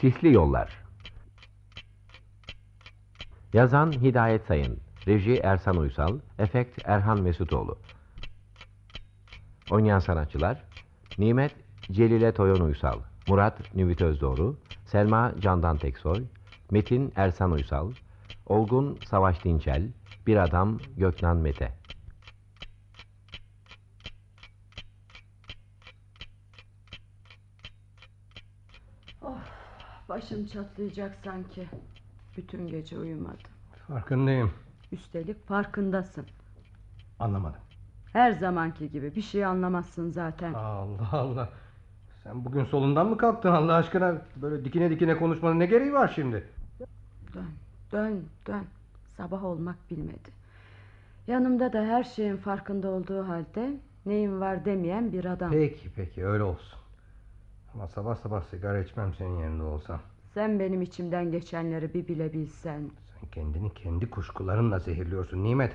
Sisli Yollar. Yazan Hidayet Sayın Reji Ersan Uysal Efekt Erhan Mesutoğlu. Oynayan sanatçılar Nimet Celile Toyon Uysal Murat Nüvit Özdoğru Selma Candan Teksoy Metin Ersan Uysal Olgun Savaş Dinçel Bir Adam Göknan Mete Başım çatlayacak sanki. Bütün gece uyumadım. Farkındayım. Üstelik farkındasın. Anlamadım. Her zamanki gibi bir şey anlamazsın zaten. Allah Allah. Sen bugün solundan mı kalktın Allah aşkına? Böyle dikine dikine konuşmanın ne gereği var şimdi? Dön, dön, dön. Sabah olmak bilmedi. Yanımda da her şeyin farkında olduğu halde neyim var demeyen bir adam. Peki peki öyle olsun. Ama sabah sabah sigara içmem senin yerinde olsam. Sen benim içimden geçenleri bir bile bilsen. Sen kendini kendi kuşkularınla zehirliyorsun Nimet.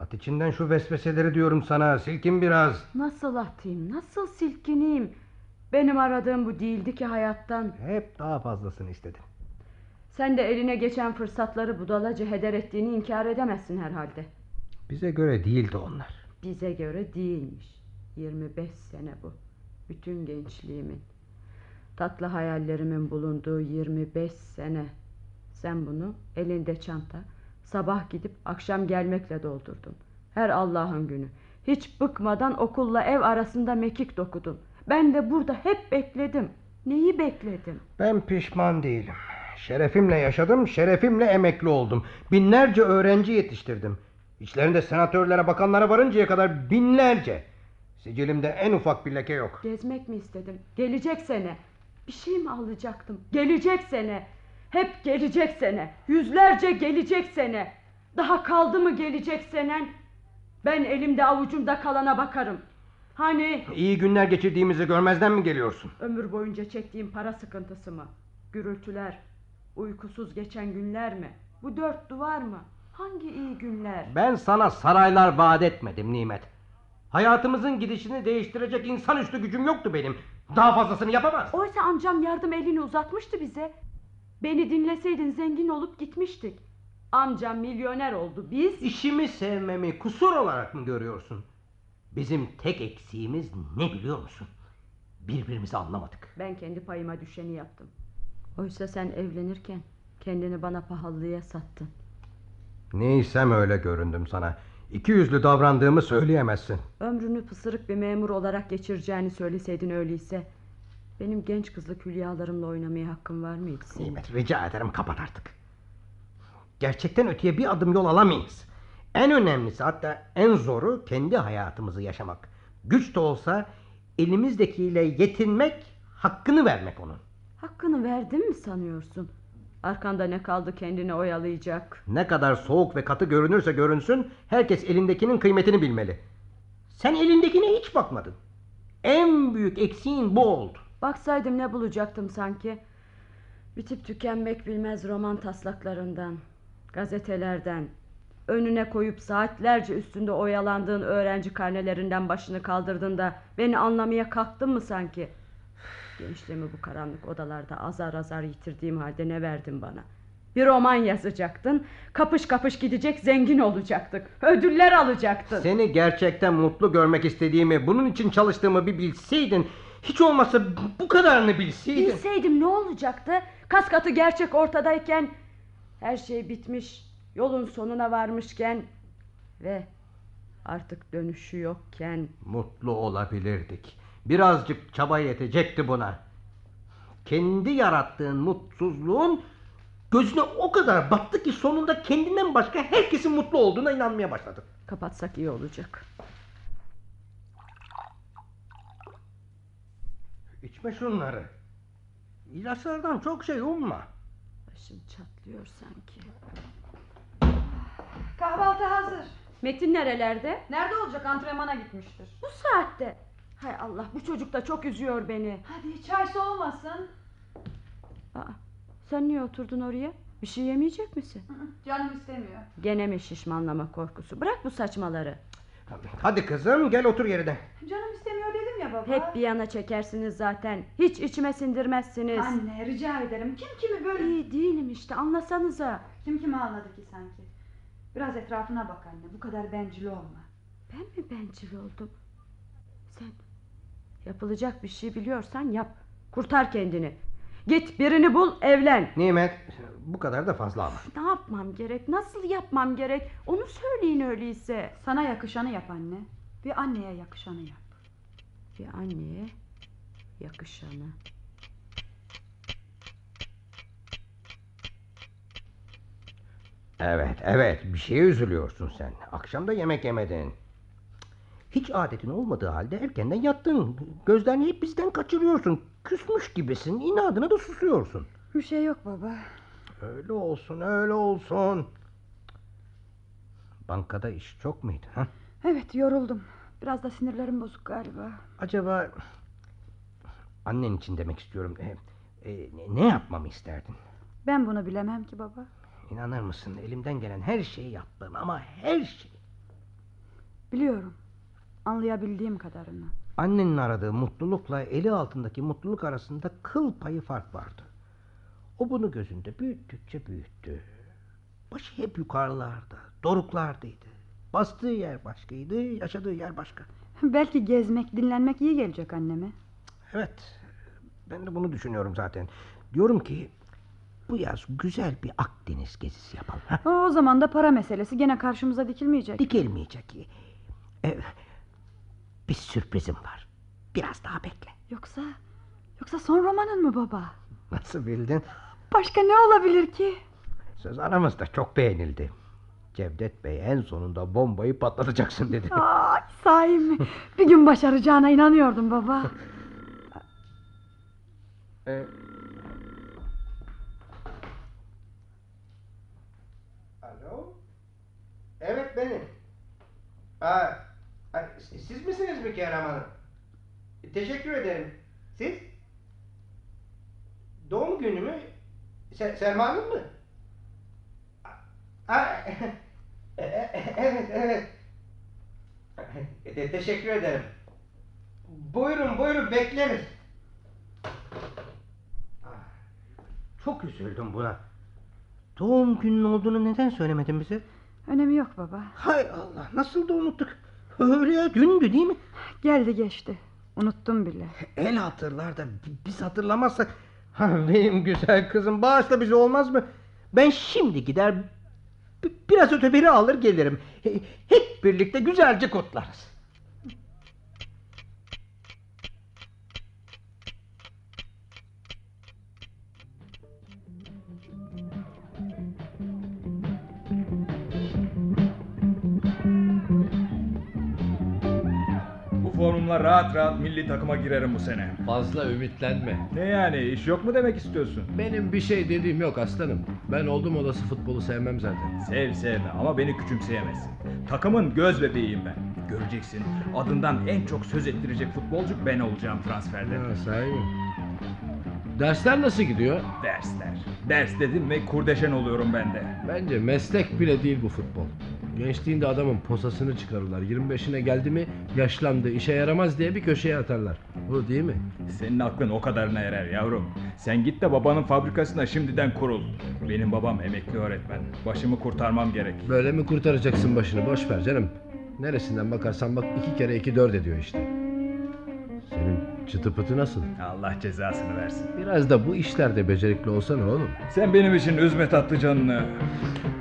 At içinden şu vesveseleri diyorum sana. Silkin biraz. Nasıl atayım, nasıl silkineyim? Benim aradığım bu değildi ki hayattan. Hep daha fazlasını istedin. Sen de eline geçen fırsatları budalaca heder ettiğini inkar edemezsin herhalde. Bize göre değildi onlar. Bize göre değilmiş. 25 sene bu. Bütün gençliğimin. Tatlı hayallerimin bulunduğu 25 sene. Sen bunu elinde çanta, sabah gidip akşam gelmekle doldurdun. Her Allah'ın günü. Hiç bıkmadan okulla ev arasında mekik dokudun. Ben de burada hep bekledim. Neyi bekledim? Ben pişman değilim. Şerefimle yaşadım, şerefimle emekli oldum. Binlerce öğrenci yetiştirdim. İçlerinde senatörlere, bakanlara varıncaya kadar binlerce. Sicilimde en ufak bir leke yok. Gezmek mi istedim? Gelecek sene. Bir şey mi alacaktım? Gelecek sene. Hep gelecek sene. Yüzlerce gelecek sene. Daha kaldı mı gelecek senen? Ben elimde avucumda kalana bakarım. Hani İyi günler geçirdiğimizi görmezden mi geliyorsun? ömür boyunca çektiğim para sıkıntısı mı? Gürültüler, uykusuz geçen günler mi? Bu dört duvar mı? Hangi iyi günler? Ben sana saraylar vaat etmedim Nimet. Hayatımızın gidişini değiştirecek insanüstü gücüm yoktu benim. Daha fazlasını yapamaz. Oysa amcam yardım elini uzatmıştı bize. Beni dinleseydin zengin olup gitmiştik. Amcam milyoner oldu. Biz İşimi sevmemi kusur olarak mı görüyorsun? Bizim tek eksiğimiz ne biliyor musun? Birbirimizi anlamadık. ben kendi payıma düşeni yaptım. Oysa sen evlenirken kendini bana pahalıya sattın. Neysem öyle göründüm sana. İki yüzlü davrandığımı söyleyemezsin. Ömrünü pısırık bir memur olarak geçireceğini söyleseydin öyleyse. Benim genç kızlık hülyalarımla oynamaya hakkın var mıydı senin? Nimet rica ederim kapat artık. Gerçekten öteye bir adım yol alamayız. En önemlisi hatta en zoru kendi hayatımızı yaşamak. Güç de olsa elimizdekiyle yetinmek, hakkını vermek onun. Hakkını verdin mi sanıyorsun? Arkanda ne kaldı kendini oyalayacak? Ne kadar soğuk ve katı görünürse görünsün herkes elindekinin kıymetini bilmeli. Sen elindekine hiç bakmadın. En büyük eksiğin bu oldu. Baksaydım ne bulacaktım sanki? Bitip tükenmek bilmez roman taslaklarından, gazetelerden, önüne koyup saatlerce üstünde oyalandığın öğrenci karnelerinden başını kaldırdın da beni anlamaya kalktın mı sanki? Gençliğimi bu karanlık odalarda azar azar yitirdiğim halde ne verdin bana? Bir roman yazacaktın, kapış kapış gidecek zengin olacaktık, ödüller alacaktın. Seni gerçekten mutlu görmek istediğimi, bunun için çalıştığımı bir bilseydin, hiç olmazsa bu kadarını bilseydin. Bilseydim ne olacaktı? Kas katı gerçek ortadayken her şey bitmiş, yolun sonuna varmışken ve artık dönüşü yokken Mutlu olabilirdik. Birazcık çaba yetecekti buna. Kendi yarattığın mutsuzluğun gözüne o kadar battı ki sonunda kendinden başka herkesin mutlu olduğuna inanmaya başladın. kapatsak iyi olacak. İçme şunları. İlaçlardan çok şey umma. Başım çatlıyor sanki. Kahvaltı hazır. Metin nerelerde? Nerede olacak antrenmana gitmiştir. Bu saatte. Hay Allah bu çocuk da çok üzüyor beni. Hadi çay soğumasın. Aa, sen niye oturdun oraya? Bir şey yemeyecek misin? Hı hı, Canım istemiyor. Gene mi şişmanlama korkusu? Bırak bu saçmaları. Hadi kızım gel otur yerine. Canım istemiyor dedim ya baba. Hep bir yana çekersiniz zaten. Hiç içime sindirmezsiniz. Anne rica ederim. Kim kimi böyle... İyi değilim işte anlasanıza. Kim kimi anladı ki sanki? Biraz etrafına bak anne. Bu kadar bencil olma. Ben mi bencil oldum? Sen yapılacak bir şey biliyorsan yap. Kurtar kendini. Git birini bul evlen. Nimet bu kadar da fazla ama. Ne yapmam gerek? Nasıl yapmam gerek? Onu söyleyin öyleyse. Sana yakışanı yap anne. Bir anneye yakışanı yap. Bir anneye yakışanı. Evet evet bir şeye üzülüyorsun sen. Akşam da yemek yemedin. Hiç adetin olmadığı halde erkenden yattın. Gözlerini hep bizden kaçırıyorsun. Küsmüş gibisin. İnadına da susuyorsun. Bir şey yok baba. Öyle olsun öyle olsun. Bankada iş çok muydu? Ha? Evet yoruldum. Biraz da sinirlerim bozuk galiba. Acaba annen için demek istiyorum. E, e, ne yapmamı isterdin? Ben bunu bilemem ki baba. İnanır mısın elimden gelen her şeyi yaptım ama her şey. Biliyorum. Anlayabildiğim kadarını. Annenin aradığı mutlulukla eli altındaki mutluluk arasında kıl payı fark vardı. O bunu gözünde büyüttükçe büyüttü. Başı hep yukarılarda, doruklardaydı. Bastığı yer başkaydı, yaşadığı yer başka. Belki gezmek, dinlenmek iyi gelecek anneme. Evet, ben de bunu düşünüyorum zaten. Diyorum ki bu yaz güzel bir Akdeniz gezisi yapalım. ha? O zaman da para meselesi gene karşımıza dikilmeyecek. Dikilmeyecek. E, bir sürprizim var. Biraz daha bekle. Yoksa yoksa son romanın mı baba? Nasıl bildin? Başka ne olabilir ki? Söz aramızda çok beğenildi. Cevdet Bey en sonunda bombayı patlatacaksın dedi. Ay sahi mi? Bir gün başaracağına inanıyordum baba. Ee, Alo? Evet benim. Aa, ay, siz misiniz Mükerrem Hanım? Teşekkür ederim. Siz? Doğum günü mü? Se Selma Hanım mı? Aa, e- e- evet evet. Te- teşekkür ederim. Buyurun buyurun bekleriz. Çok üzüldüm buna. Doğum günün olduğunu neden söylemedin bize? Önemi yok baba. Hay Allah nasıl da unuttuk. Öyle ya dündü değil mi? Geldi geçti. Unuttum bile. El hatırlar da bi- biz hatırlamazsak. Ha, benim güzel kızım bağışla bizi olmaz mı? Ben şimdi gider bi- biraz öteberi alır gelirim. He- Hep birlikte güzelce kutlarız. Formumla rahat rahat milli takıma girerim bu sene. Fazla ümitlenme. Ne yani iş yok mu demek istiyorsun? Benim bir şey dediğim yok aslanım. Ben oldum olası futbolu sevmem zaten. Sev sevme ama beni küçümseyemezsin. Takımın göz bebeğiyim ben. Göreceksin adından en çok söz ettirecek futbolcu ben olacağım transferde. Ha, sahi mi? Dersler nasıl gidiyor? Dersler. Ders dedim mi kurdeşen oluyorum ben de. Bence meslek bile değil bu futbol. Gençliğinde adamın posasını çıkarırlar. 25'ine geldi mi yaşlandı işe yaramaz diye bir köşeye atarlar. Bu değil mi? Senin aklın o kadarına erer yavrum. Sen git de babanın fabrikasına şimdiden kurul. Benim babam emekli öğretmen. Başımı kurtarmam gerek. Böyle mi kurtaracaksın başını boş ver canım. Neresinden bakarsan bak iki kere iki dört ediyor işte. Çıtı pıtı nasıl? Allah cezasını versin. Biraz da bu işlerde becerikli olsana oğlum. Sen benim için üzme tatlı canını.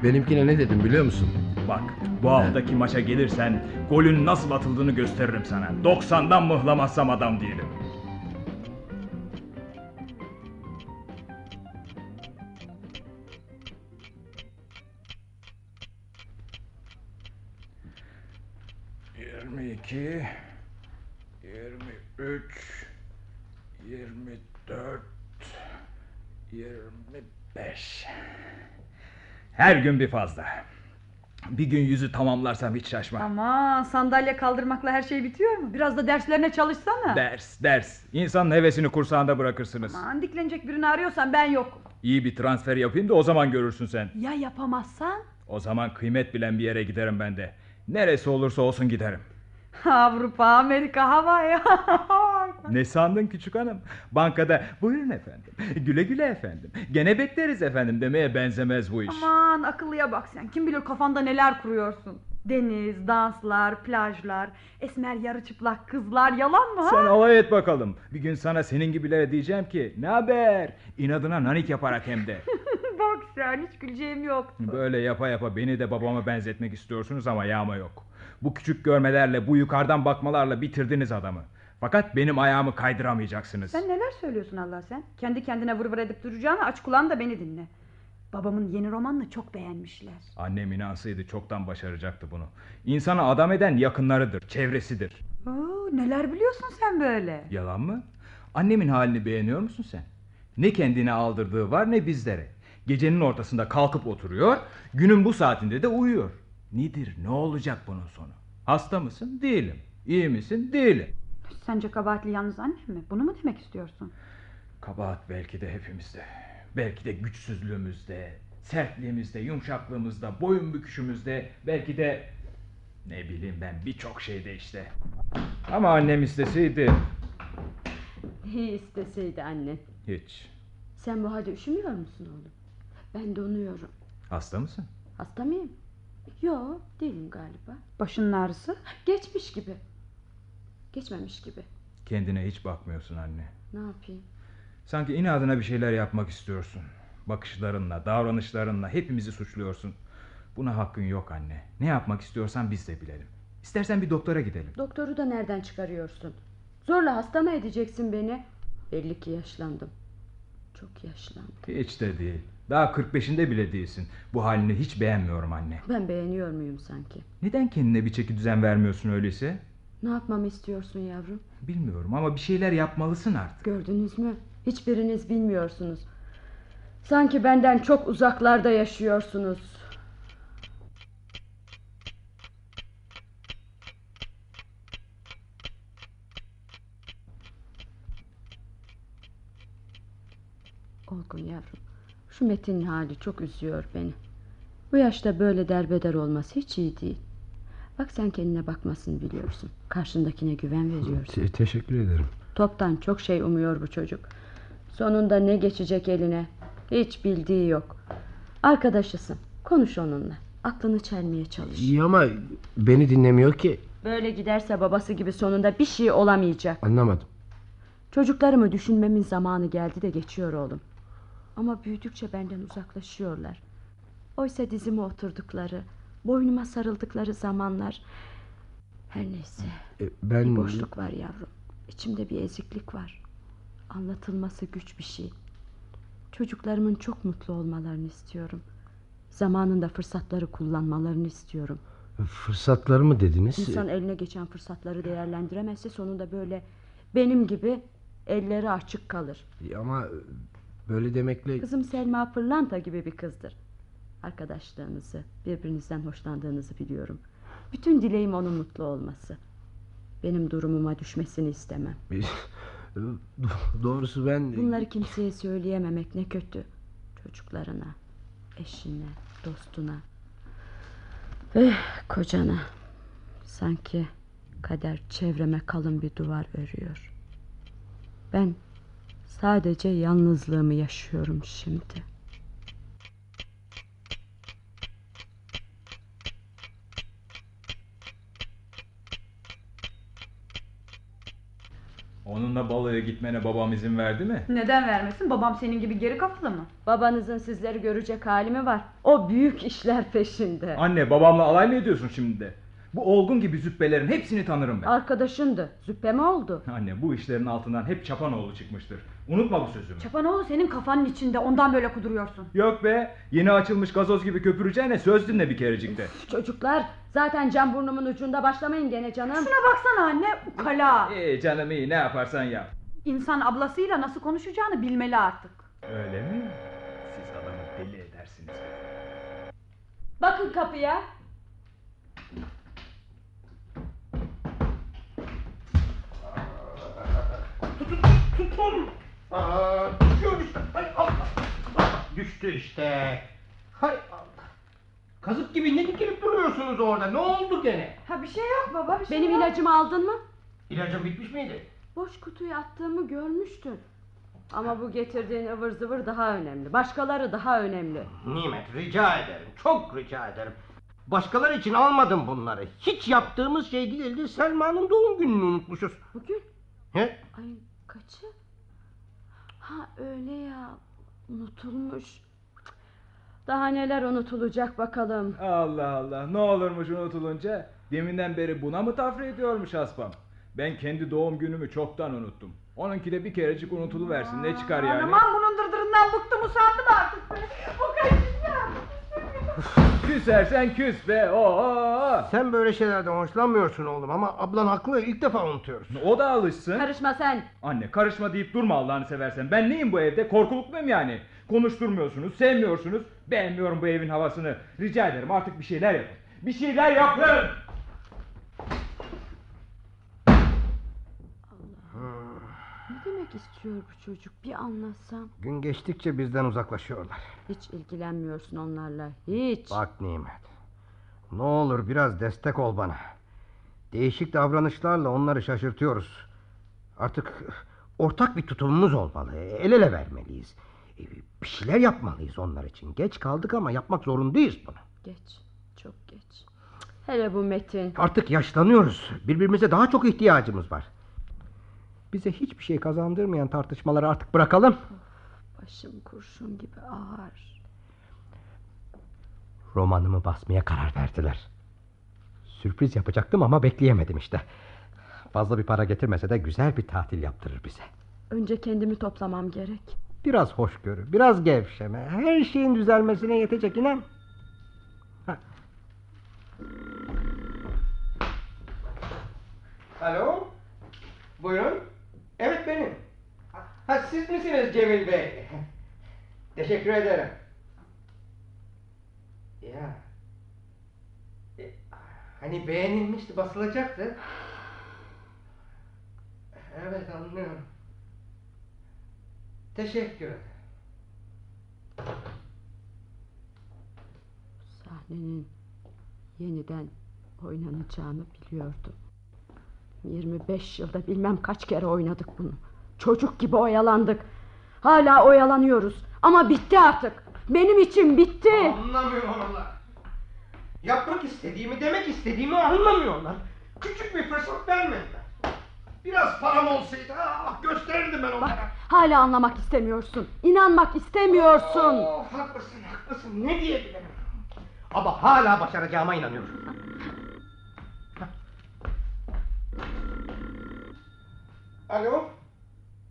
Benimkine ne dedim biliyor musun? Bak bu haftaki maça gelirsen golün nasıl atıldığını gösteririm sana. 90'dan mıhlamazsam adam değilim. Yirmi iki, üç, yirmi dört, yirmi beş. Her gün bir fazla. Bir gün yüzü tamamlarsam hiç şaşmam. Ama sandalye kaldırmakla her şey bitiyor mu? Biraz da derslerine çalışsana. Ders, ders. İnsanın hevesini kursağında bırakırsınız. Aman diklenecek birini arıyorsan ben yokum. İyi bir transfer yapayım da o zaman görürsün sen. Ya yapamazsan? O zaman kıymet bilen bir yere giderim ben de. Neresi olursa olsun giderim. Avrupa, Amerika, Hawaii. Ne sandın küçük hanım? Bankada buyurun efendim. Güle güle efendim. Gene bekleriz efendim demeye benzemez bu iş. Aman akıllıya bak sen. Kim bilir kafanda neler kuruyorsun. Deniz, danslar, plajlar, esmer yarı çıplak kızlar yalan mı ha? Sen alay et bakalım. Bir gün sana senin gibilere diyeceğim ki ne haber? İnadına nanik yaparak hem de. bak sen hiç güleceğim yoktu. Böyle yapa yapa beni de babama benzetmek istiyorsunuz ama yağma yok. Bu küçük görmelerle, bu yukarıdan bakmalarla bitirdiniz adamı. Fakat benim ayağımı kaydıramayacaksınız. Sen neler söylüyorsun Allah sen? Kendi kendine vır vır edip duracağına aç kulağını da beni dinle. Babamın yeni romanını çok beğenmişler. Annem inansaydı çoktan başaracaktı bunu. İnsanı adam eden yakınlarıdır, çevresidir. Oo, neler biliyorsun sen böyle? Yalan mı? Annemin halini beğeniyor musun sen? Ne kendine aldırdığı var ne bizlere. Gecenin ortasında kalkıp oturuyor, günün bu saatinde de uyuyor. Nedir, ne olacak bunun sonu? Hasta mısın? Değilim. İyi misin? Değilim. Sence kabahatli yalnız annem mi? Bunu mu demek istiyorsun? Kabahat belki de hepimizde. Belki de güçsüzlüğümüzde, sertliğimizde, yumuşaklığımızda, boyun büküşümüzde, belki de ne bileyim ben birçok şeyde işte. Ama annem isteseydi İyi isteseydi annen. hiç. Sen bu halde üşümüyor musun oğlum? Ben donuyorum. Hasta mısın? Hasta mıyım? Yok değilim galiba. Başının ağrısı? Geçmiş gibi. Geçmemiş gibi. Kendine hiç bakmıyorsun anne. Ne yapayım? Sanki inadına bir şeyler yapmak istiyorsun. Bakışlarınla, davranışlarınla hepimizi suçluyorsun. Buna hakkın yok anne. Ne yapmak istiyorsan biz de bilelim. İstersen bir doktora gidelim. Doktoru da nereden çıkarıyorsun? Zorla hasta mı edeceksin beni? Belli ki yaşlandım. Çok yaşlandım. Hiç de değil. Daha 45'inde bile değilsin. Bu halini hiç beğenmiyorum anne. Ben beğeniyor muyum sanki? Neden kendine bir çeki düzen vermiyorsun öyleyse? Ne yapmamı istiyorsun yavrum? Bilmiyorum ama bir şeyler yapmalısın artık. Gördünüz mü? Hiçbiriniz bilmiyorsunuz. Sanki benden çok uzaklarda yaşıyorsunuz. Olgun yavrum. Şu Metin'in hali çok üzüyor beni. Bu yaşta böyle derbeder olması hiç iyi değil. Bak sen kendine bakmasını biliyorsun. Karşındakine güven veriyorsun. teşekkür ederim. Toptan çok şey umuyor bu çocuk. Sonunda ne geçecek eline? Hiç bildiği yok. Arkadaşısın. Konuş onunla. Aklını çelmeye çalış. İyi ama beni dinlemiyor ki. Böyle giderse babası gibi sonunda bir şey olamayacak. Anlamadım. Çocuklarımı düşünmemin zamanı geldi de geçiyor oğlum. Ama büyüdükçe benden uzaklaşıyorlar. Oysa dizime oturdukları, boynuma sarıldıkları zamanlar... Her neyse. E, ben Bir boşluk var yavrum. İçimde bir eziklik var. Anlatılması güç bir şey. Çocuklarımın çok mutlu olmalarını istiyorum. Zamanında fırsatları kullanmalarını istiyorum. fırsatları mı dediniz? İnsan eline geçen fırsatları değerlendiremezse sonunda böyle benim gibi elleri açık kalır. E, Ama böyle demekle Kızım Selma pırlanta gibi bir kızdır. Arkadaşlığınızı, birbirinizden hoşlandığınızı biliyorum. Bütün dileğim onun mutlu olması. Benim durumuma düşmesini istemem. Doğrusu ben Bunları kimseye söyleyememek ne kötü. Çocuklarına, eşine, dostuna. Eh kocana. Sanki kader çevreme kalın bir duvar örüyor. Ben sadece yalnızlığımı yaşıyorum şimdi. Onunla balığa gitmene babam izin verdi mi? Neden vermesin? Babam senin gibi geri kafalı mı? Babanızın sizleri görecek hali mi var? O büyük işler peşinde. Anne babamla alay mı ediyorsun şimdi de? Bu olgun gibi züppelerin hepsini tanırım ben. Arkadaşındı. Züppe mi oldu? Anne bu işlerin altından hep Çapanoğlu çıkmıştır. Unutma bu sözümü. Çapanoğlu senin kafanın içinde ondan böyle kuduruyorsun. Yok be yeni açılmış gazoz gibi köpüreceğine söz dinle bir kerecikte. Çocuklar zaten cam burnumun ucunda başlamayın gene canım. Şuna baksana anne ukala. İyi canım iyi ne yaparsan yap. İnsan ablasıyla nasıl konuşacağını bilmeli artık. Öyle mi? Siz adamı deli edersiniz. Bakın kapıya. Aa, düşüyor işte. Hay Allah. Ah, Düştü işte. Hay Allah. Kazık gibi ne dikilip duruyorsunuz orada? Ne oldu gene? Ha bir şey yok baba bir şey Benim yok. ilacımı aldın mı? İlacın bitmiş miydi? Boş kutuyu attığımı görmüştün. Ama bu getirdiğin ıvır zıvır daha önemli. Başkaları daha önemli. Nimet rica ederim. Çok rica ederim. Başkaları için almadım bunları. Hiç yaptığımız şey değildi. Selma'nın doğum gününü unutmuşuz. Bugün He? ayın kaçı? Ha öyle ya. Unutulmuş. Daha neler unutulacak bakalım. Allah Allah ne olurmuş unutulunca Deminden beri buna mı tafra ediyormuş Aspam Ben kendi doğum günümü çoktan unuttum Onunki de bir kerecik unutuluversin ne çıkar yani Aman bunun dırdırından bıktım usandım artık. Bu kaçıncı? Küsersen küs be oo. Sen böyle şeylerden hoşlanmıyorsun oğlum ama ablan haklı. İlk defa unutuyoruz. O da alışsın Karışma sen. Anne karışma deyip durma Allah'ını seversen Ben neyim bu evde korkuluk muyum yani Konuşturmuyorsunuz sevmiyorsunuz Beğenmiyorum bu evin havasını Rica ederim artık bir şeyler yapın Bir şeyler yapın demek istiyor bu çocuk? Bir anlatsam. Gün geçtikçe bizden uzaklaşıyorlar. Hiç ilgilenmiyorsun onlarla. Hiç. Bak Nimet. Ne olur biraz destek ol bana. Değişik davranışlarla onları şaşırtıyoruz. Artık ortak bir tutumumuz olmalı. El ele vermeliyiz. Bir şeyler yapmalıyız onlar için. Geç kaldık ama yapmak zorundayız bunu. Geç. Çok geç. Hele bu Metin. Artık yaşlanıyoruz. Birbirimize daha çok ihtiyacımız var. Bize hiçbir şey kazandırmayan tartışmaları artık bırakalım. Başım kurşun gibi ağır. Romanımı basmaya karar verdiler. Sürpriz yapacaktım ama bekleyemedim işte. Fazla bir para getirmese de güzel bir tatil yaptırır bize. Önce kendimi toplamam gerek. Biraz hoşgörü, biraz gevşeme. Her şeyin düzelmesine yetecek inan. Ha. Alo? Buyurun. Evet benim. Ha, siz misiniz Cemil Bey? Teşekkür ederim. Ya. E, hani beğenilmişti, basılacaktı. Evet anlıyorum. Teşekkür ederim. Sahnenin yeniden oynanacağını biliyordum. 25 yılda bilmem kaç kere oynadık bunu. Çocuk gibi oyalandık. Hala oyalanıyoruz. Ama bitti artık. Benim için bitti. Anlamıyorlar. Yapmak istediğimi, demek istediğimi anlamıyorlar. Küçük bir fırsat vermediler. Biraz param olsaydı ah, gösterirdim ben Bak onlara. hala anlamak istemiyorsun. İnanmak istemiyorsun. Oh, haklısın, haklısın. Ne diyebilirim? Ama hala başaracağıma inanıyorum. Alo?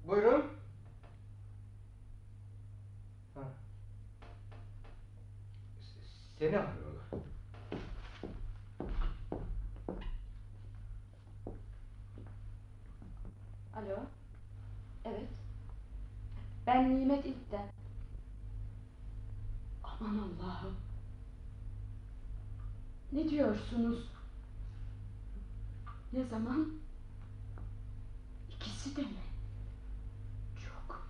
Buyurun. Seni arıyorlar. Alo. Evet. Ben Nimet İlkten. Aman Allah'ım. Ne diyorsunuz? Ne zaman? İkisi de mi? Çok.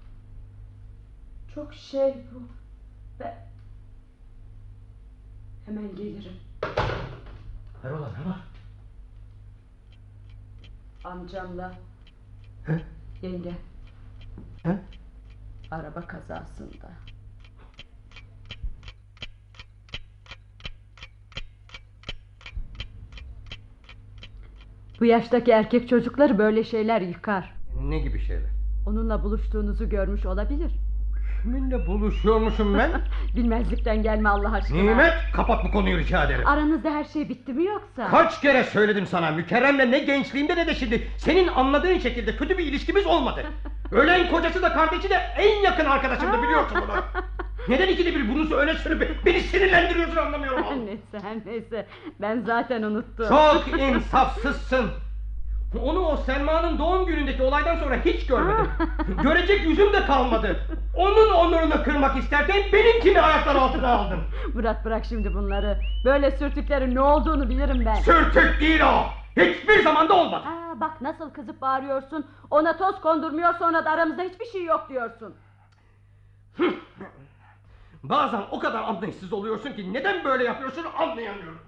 Çok şey bu. Ve... Hemen gelirim. Hayrola ne var? Amcamla He? yenge He? araba kazasında. Bu yaştaki erkek çocukları böyle şeyler yıkar. Ne gibi şeyler? Onunla buluştuğunuzu görmüş olabilir. Kiminle buluşuyormuşum ben? Bilmezlikten gelme Allah aşkına. Nimet kapat bu konuyu rica ederim. Aranızda her şey bitti mi yoksa? Kaç kere söyledim sana Mükerrem'le ne gençliğimde ne de şimdi senin anladığın şekilde kötü bir ilişkimiz olmadı. Ölen kocası da kardeşi de en yakın arkadaşımdı biliyorsun bunu. Neden ikide bir bunu öne sürüp beni sinirlendiriyorsun anlamıyorum neyse neyse. Ben zaten unuttum. Çok insafsızsın. Onu o Selma'nın doğum günündeki olaydan sonra hiç görmedim. Görecek yüzüm de kalmadı. Onun onurunu kırmak isterken benimkini ayaklar altına aldım. Murat bırak şimdi bunları. Böyle sürtüklerin ne olduğunu bilirim ben. Sürtük değil o. Hiçbir zamanda olmadı. Aa, bak nasıl kızıp bağırıyorsun. Ona toz kondurmuyor sonra da aramızda hiçbir şey yok diyorsun. Bazen o kadar anlayışsız oluyorsun ki neden böyle yapıyorsun anlayamıyorum.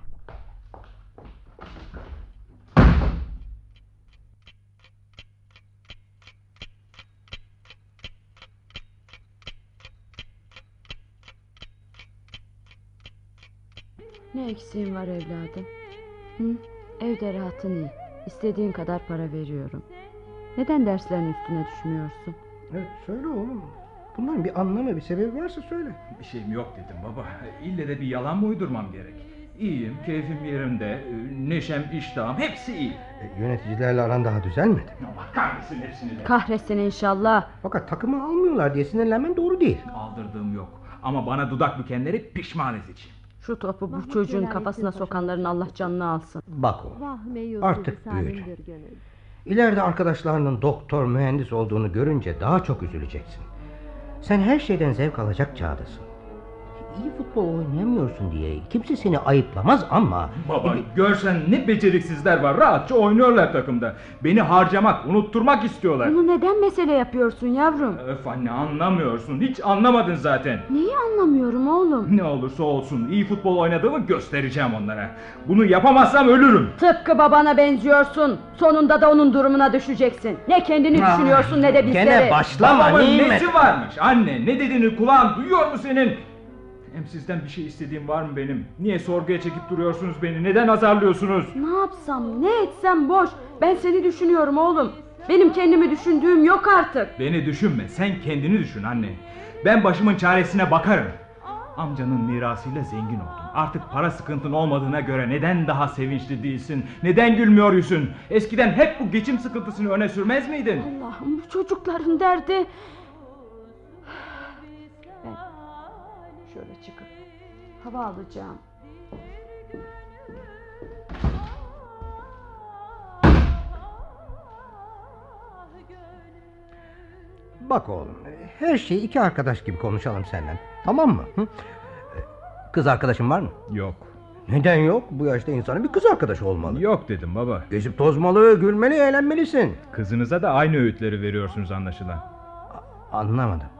Ne eksiğin var evladım? Hı? Evde rahatın iyi. İstediğin kadar para veriyorum. Neden derslerin üstüne düşmüyorsun? Evet söyle oğlum. Bunların bir anlamı bir sebebi varsa söyle. Bir şeyim yok dedim baba. İlle de bir yalan mı uydurmam gerek? İyiyim, keyfim yerimde, e, neşem, iştahım hepsi iyi. E, yöneticilerle aran daha düzelmedi. Allah kahretsin hepsini de. Kahretsin inşallah. Fakat takımı almıyorlar diye sinirlenmen doğru değil. Aldırdığım yok. Ama bana dudak bükenleri pişman edeceğim. Şu topu bu çocuğun kafasına sokanların Allah canını alsın. Bak oğlum. Artık büyüdün. İleride arkadaşlarının doktor, mühendis olduğunu görünce daha çok üzüleceksin. Sen her şeyden zevk alacak çağdasın. İyi futbol oynayamıyorsun diye kimse seni ayıplamaz ama... Baba görsen ne beceriksizler var. Rahatça oynuyorlar takımda. Beni harcamak, unutturmak istiyorlar. Bunu neden mesele yapıyorsun yavrum? Öf anne anlamıyorsun. Hiç anlamadın zaten. Neyi anlamıyorum oğlum? Ne olursa olsun iyi futbol oynadığımı göstereceğim onlara. Bunu yapamazsam ölürüm. Tıpkı babana benziyorsun. Sonunda da onun durumuna düşeceksin. Ne kendini düşünüyorsun ne de bizleri. Gene başlama Babamın nimet. nesi varmış? Anne ne dediğini kulağın duyuyor mu senin? Hem sizden bir şey istediğim var mı benim? Niye sorguya çekip duruyorsunuz beni? Neden azarlıyorsunuz? Ne yapsam ne etsem boş. Ben seni düşünüyorum oğlum. Benim kendimi düşündüğüm yok artık. Beni düşünme sen kendini düşün anne. Ben başımın çaresine bakarım. Amcanın mirasıyla zengin oldun. Artık para sıkıntın olmadığına göre neden daha sevinçli değilsin? Neden gülmüyor yüzün? Eskiden hep bu geçim sıkıntısını öne sürmez miydin? Allah'ım bu çocukların derdi. Şöyle çıkıp hava alacağım. Bak oğlum her şeyi iki arkadaş gibi konuşalım senden. Tamam mı? Hı? Kız arkadaşın var mı? Yok. Neden yok? Bu yaşta insanın bir kız arkadaşı olmalı. Yok dedim baba. Gezip tozmalı, gülmeli, eğlenmelisin. Kızınıza da aynı öğütleri veriyorsunuz anlaşılan. Anlamadım.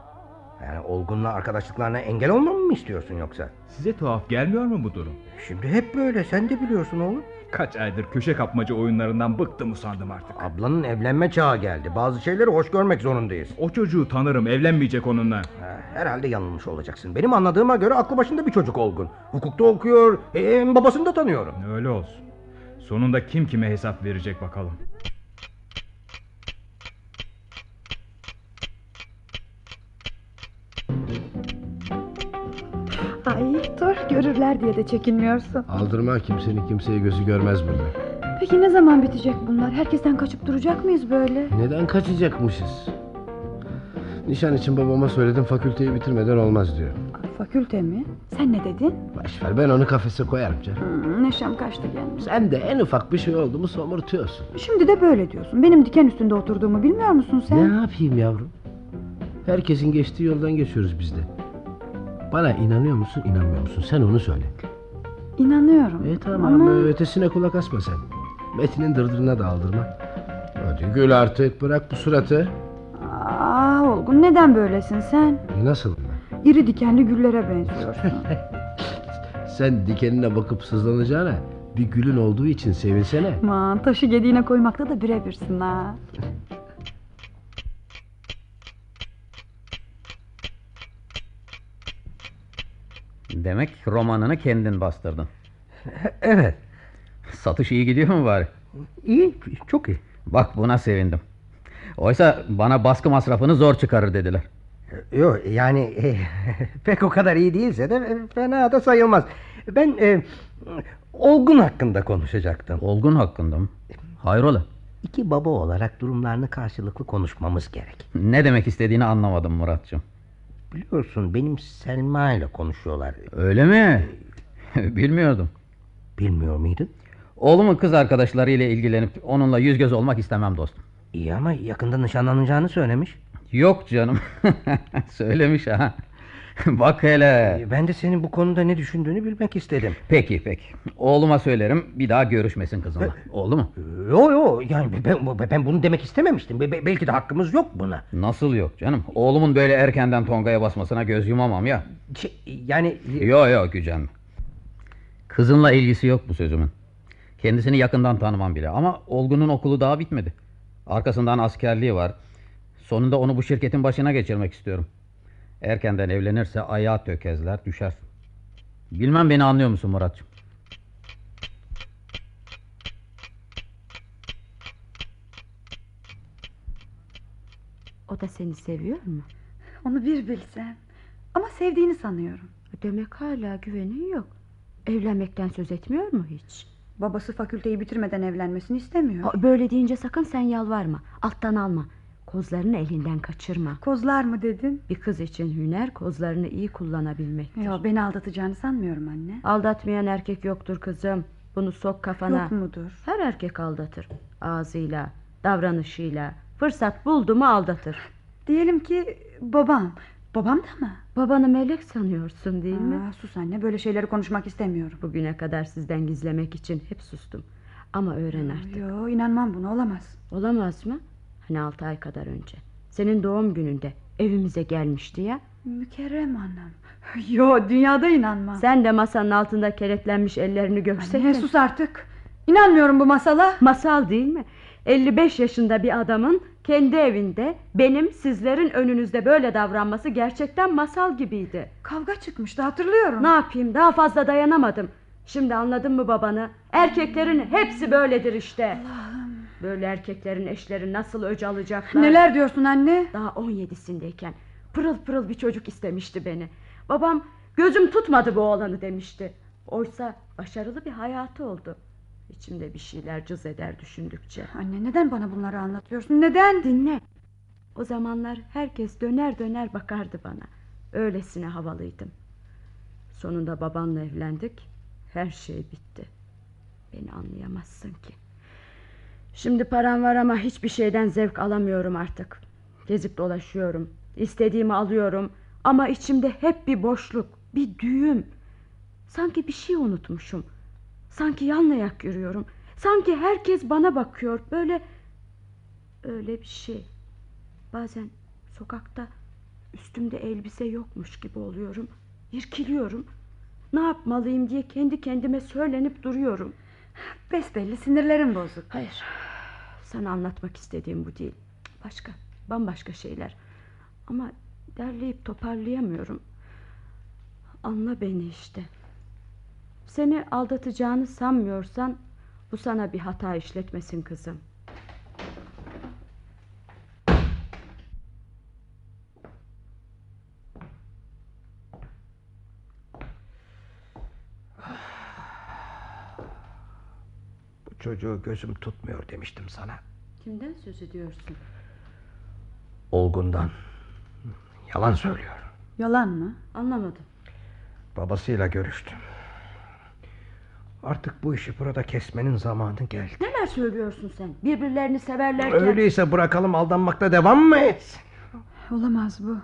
Yani olgunla arkadaşlıklarına engel olmamı mı istiyorsun yoksa? Size tuhaf gelmiyor mu bu durum? Şimdi hep böyle sen de biliyorsun oğlum. Kaç aydır köşe kapmaca oyunlarından bıktım usandım artık. Ablanın evlenme çağı geldi. Bazı şeyleri hoş görmek zorundayız. O çocuğu tanırım evlenmeyecek onunla. Ha, herhalde yanılmış olacaksın. Benim anladığıma göre aklı başında bir çocuk olgun. Hukukta okuyor. Hem babasını da tanıyorum. Öyle olsun. Sonunda kim kime hesap verecek bakalım. Görürler diye de çekinmiyorsun. aldırma kimsenin kimseye gözü görmez burada. Peki ne zaman bitecek bunlar? Herkesten kaçıp duracak mıyız böyle? Neden kaçacakmışız? Nişan için babama söyledim fakülteyi bitirmeden olmaz diyor. Fakülte mi? Sen ne dedin? Başver ben onu kafese koyarım canım. Hmm, neşem kaçtı kendime. Sen de en ufak bir şey oldu mu somurtuyorsun. Şimdi de böyle diyorsun. Benim diken üstünde oturduğumu bilmiyor musun sen? Ne yapayım yavrum? Herkesin geçtiği yoldan geçiyoruz biz de. Bana inanıyor musun inanmıyor musun? Sen onu söyle. İnanıyorum. E tamam Ama ötesine kulak asma sen. Metin'in dırdırına da aldırma. Hadi gül artık bırak bu suratı. Aa, Olgun neden böylesin sen? Nasıl? İri dikenli güllere benziyorsun. Sen dikenine bakıp sızlanacağına bir gülün olduğu için sevinsene. Aman taşı gediğine koymakta da birebirsin ha. Demek romanını kendin bastırdın. Evet. Satış iyi gidiyor mu bari? İyi. Çok iyi. Bak buna sevindim. Oysa bana baskı masrafını zor çıkarır dediler. Yok yani e, pek o kadar iyi değilse de e, fena da sayılmaz. Ben e, Olgun hakkında konuşacaktım. Olgun hakkında mı? Hayrola? İki baba olarak durumlarını karşılıklı konuşmamız gerek. Ne demek istediğini anlamadım Muratcığım. Biliyorsun benim Selma ile konuşuyorlar. Öyle mi? Bilmiyordum. Bilmiyor muydun? Oğlumun kız arkadaşlarıyla ilgilenip onunla yüz göz olmak istemem dostum. İyi ama yakında nişanlanacağını söylemiş. Yok canım. Söylemiş ha. Bak hele. E, Ben de senin bu konuda ne düşündüğünü bilmek istedim. Peki peki. Oğluma söylerim bir daha görüşmesin kızımla. Oldu mu? Yo yo yani ben, ben bunu demek istememiştim. Be- be- belki de hakkımız yok buna. Nasıl yok canım? Oğlumun böyle erkenden Tonga'ya basmasına göz yumamam ya. Şey, yani Yok yok gücenme. Kızınla ilgisi yok bu sözümün. Kendisini yakından tanımam bile ama Olgun'un okulu daha bitmedi. Arkasından askerliği var. Sonunda onu bu şirketin başına geçirmek istiyorum. Erkenden evlenirse ayağa tökezler, düşer. Bilmem beni anlıyor musun Muratcığım? O da seni seviyor mu? Onu bir bilsen. Ama sevdiğini sanıyorum. Demek hala güvenin yok. Evlenmekten söz etmiyor mu hiç? Babası fakülteyi bitirmeden evlenmesini istemiyor. Böyle deyince sakın sen yalvarma. Alttan alma. Kozlarını elinden kaçırma. Kozlar mı dedin? Bir kız için hüner kozlarını iyi kullanabilmektir. Yo, beni aldatacağını sanmıyorum anne. Aldatmayan erkek yoktur kızım. Bunu sok kafana. Yok mudur? Her erkek aldatır. Ağzıyla, davranışıyla. Fırsat buldu mu aldatır. Diyelim ki babam. Babam da mı? Babanı melek sanıyorsun değil mi? Aa, sus anne böyle şeyleri konuşmak istemiyorum. Bugüne kadar sizden gizlemek için hep sustum. Ama öğren artık. Yo inanmam buna olamaz. Olamaz mı? Hani altı ay kadar önce. Senin doğum gününde evimize gelmişti ya. Mükerrem annem. Yo dünyada inanmam. Sen de masanın altında kenetlenmiş ellerini görseydin. Anne sus artık. İnanmıyorum bu masala. Masal değil mi? 55 yaşında bir adamın kendi evinde benim sizlerin önünüzde böyle davranması gerçekten masal gibiydi. Kavga çıkmıştı hatırlıyorum. Ne yapayım daha fazla dayanamadım. Şimdi anladın mı babanı? Erkeklerin hepsi böyledir işte. Böyle erkeklerin eşleri nasıl öc alacaklar? Neler diyorsun anne? Daha 17'sindeyken pırıl pırıl bir çocuk istemişti beni. Babam gözüm tutmadı bu oğlanı demişti. Oysa başarılı bir hayatı oldu. İçimde bir şeyler cız eder düşündükçe. Anne neden bana bunları anlatıyorsun? Neden? Dinle. O zamanlar herkes döner döner bakardı bana. Öylesine havalıydım. Sonunda babanla evlendik. Her şey bitti. Beni anlayamazsın ki. Şimdi param var ama hiçbir şeyden zevk alamıyorum artık. Gezip dolaşıyorum. İstediğimi alıyorum. Ama içimde hep bir boşluk, bir düğüm. Sanki bir şey unutmuşum. Sanki yan ayak yürüyorum. Sanki herkes bana bakıyor. Böyle öyle bir şey. Bazen sokakta üstümde elbise yokmuş gibi oluyorum. İrkiliyorum. Ne yapmalıyım diye kendi kendime söylenip duruyorum. Besbelli sinirlerim bozuk. Hayır. Sana anlatmak istediğim bu değil. Başka, bambaşka şeyler. Ama derleyip toparlayamıyorum. Anla beni işte. Seni aldatacağını sanmıyorsan bu sana bir hata işletmesin kızım. Bu çocuğu gözüm tutmuyor demiştim sana. Kimden söz ediyorsun? Olgundan. Yalan söylüyor. Yalan mı? Anlamadım. Babasıyla görüştüm. Artık bu işi burada kesmenin zamanı geldi. Neler söylüyorsun sen? Birbirlerini severlerken... Öyleyse bırakalım aldanmakta devam mı etsin? Olamaz bu.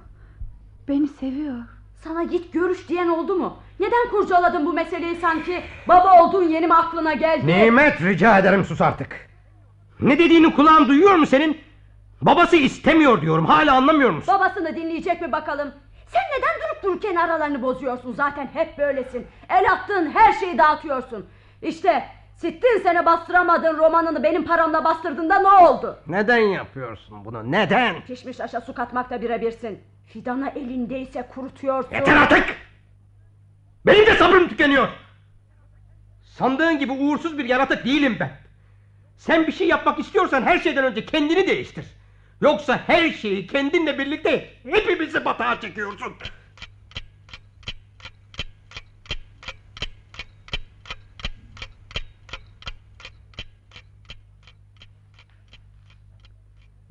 Beni seviyor. Sana git görüş diyen oldu mu? Neden kurcaladın bu meseleyi sanki? Baba olduğun yeni mi aklına geldi? Nimet rica ederim sus artık. Ne dediğini kulağın duyuyor mu senin? Babası istemiyor diyorum hala anlamıyor musun? Babasını dinleyecek mi bakalım? Sen neden durup dururken aralarını bozuyorsun? Zaten hep böylesin. El attığın her şeyi dağıtıyorsun. İşte sittin sene bastıramadığın romanını benim paramla bastırdığında ne oldu? Neden yapıyorsun bunu neden? Pişmiş aşa su katmakta birebirsin. Fidana elindeyse kurutuyorsun. Yeter artık! Benim de sabrım tükeniyor. Sandığın gibi uğursuz bir yaratık değilim ben. Sen bir şey yapmak istiyorsan her şeyden önce kendini değiştir. Yoksa her şeyi kendinle birlikte hepimizi batağa çekiyorsun.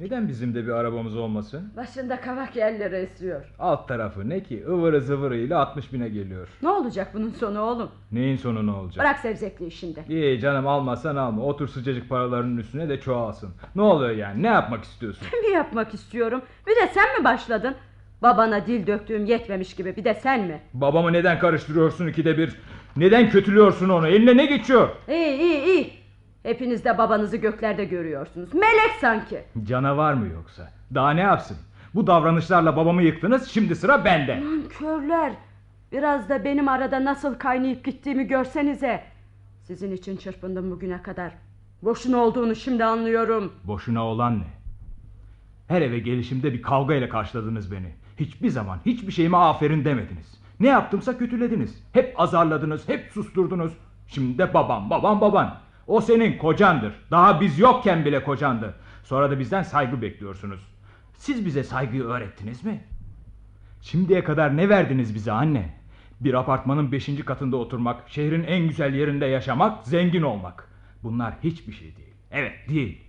Neden bizim de bir arabamız olmasın? Başında kavak yerleri esiyor. Alt tarafı ne ki ıvırı zıvırıyla 60 bine geliyor. Ne olacak bunun sonu oğlum? Neyin sonu ne olacak? Bırak sevzekli işinde. İyi canım almazsan alma. Otur sıcacık paralarının üstüne de çoğalsın. Ne oluyor yani? Ne yapmak istiyorsun? Bir yapmak istiyorum. Bir de sen mi başladın? Babana dil döktüğüm yetmemiş gibi bir de sen mi? Babamı neden karıştırıyorsun ikide bir? Neden kötülüyorsun onu? Eline ne geçiyor? İyi iyi iyi. Hepiniz de babanızı göklerde görüyorsunuz. Melek sanki. Canavar mı yoksa? Daha ne yapsın? Bu davranışlarla babamı yıktınız. Şimdi sıra bende. Körler. Biraz da benim arada nasıl kaynayıp gittiğimi görsenize. Sizin için çırpındım bugüne kadar. Boşuna olduğunu şimdi anlıyorum. Boşuna olan ne? Her eve gelişimde bir kavga ile karşıladınız beni. Hiçbir zaman hiçbir şeyime aferin demediniz. Ne yaptımsa kötülediniz. Hep azarladınız, hep susturdunuz. Şimdi de babam, babam, baban. O senin kocandır. Daha biz yokken bile kocandı. Sonra da bizden saygı bekliyorsunuz. Siz bize saygıyı öğrettiniz mi? Şimdiye kadar ne verdiniz bize anne? Bir apartmanın beşinci katında oturmak, şehrin en güzel yerinde yaşamak, zengin olmak. Bunlar hiçbir şey değil. Evet değil.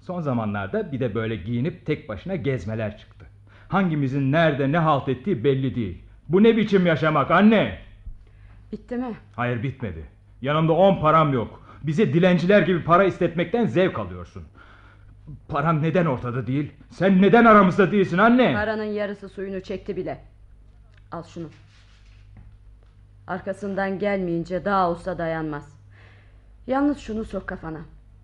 Son zamanlarda bir de böyle giyinip tek başına gezmeler çıktı. Hangimizin nerede ne halt ettiği belli değil. Bu ne biçim yaşamak anne? Bitti mi? Hayır bitmedi. Yanımda on param yok. Bize dilenciler gibi para istetmekten zevk alıyorsun. Param neden ortada değil? Sen neden aramızda değilsin anne? Paranın yarısı suyunu çekti bile. Al şunu. Arkasından gelmeyince daha olsa dayanmaz. Yalnız şunu sok kafana.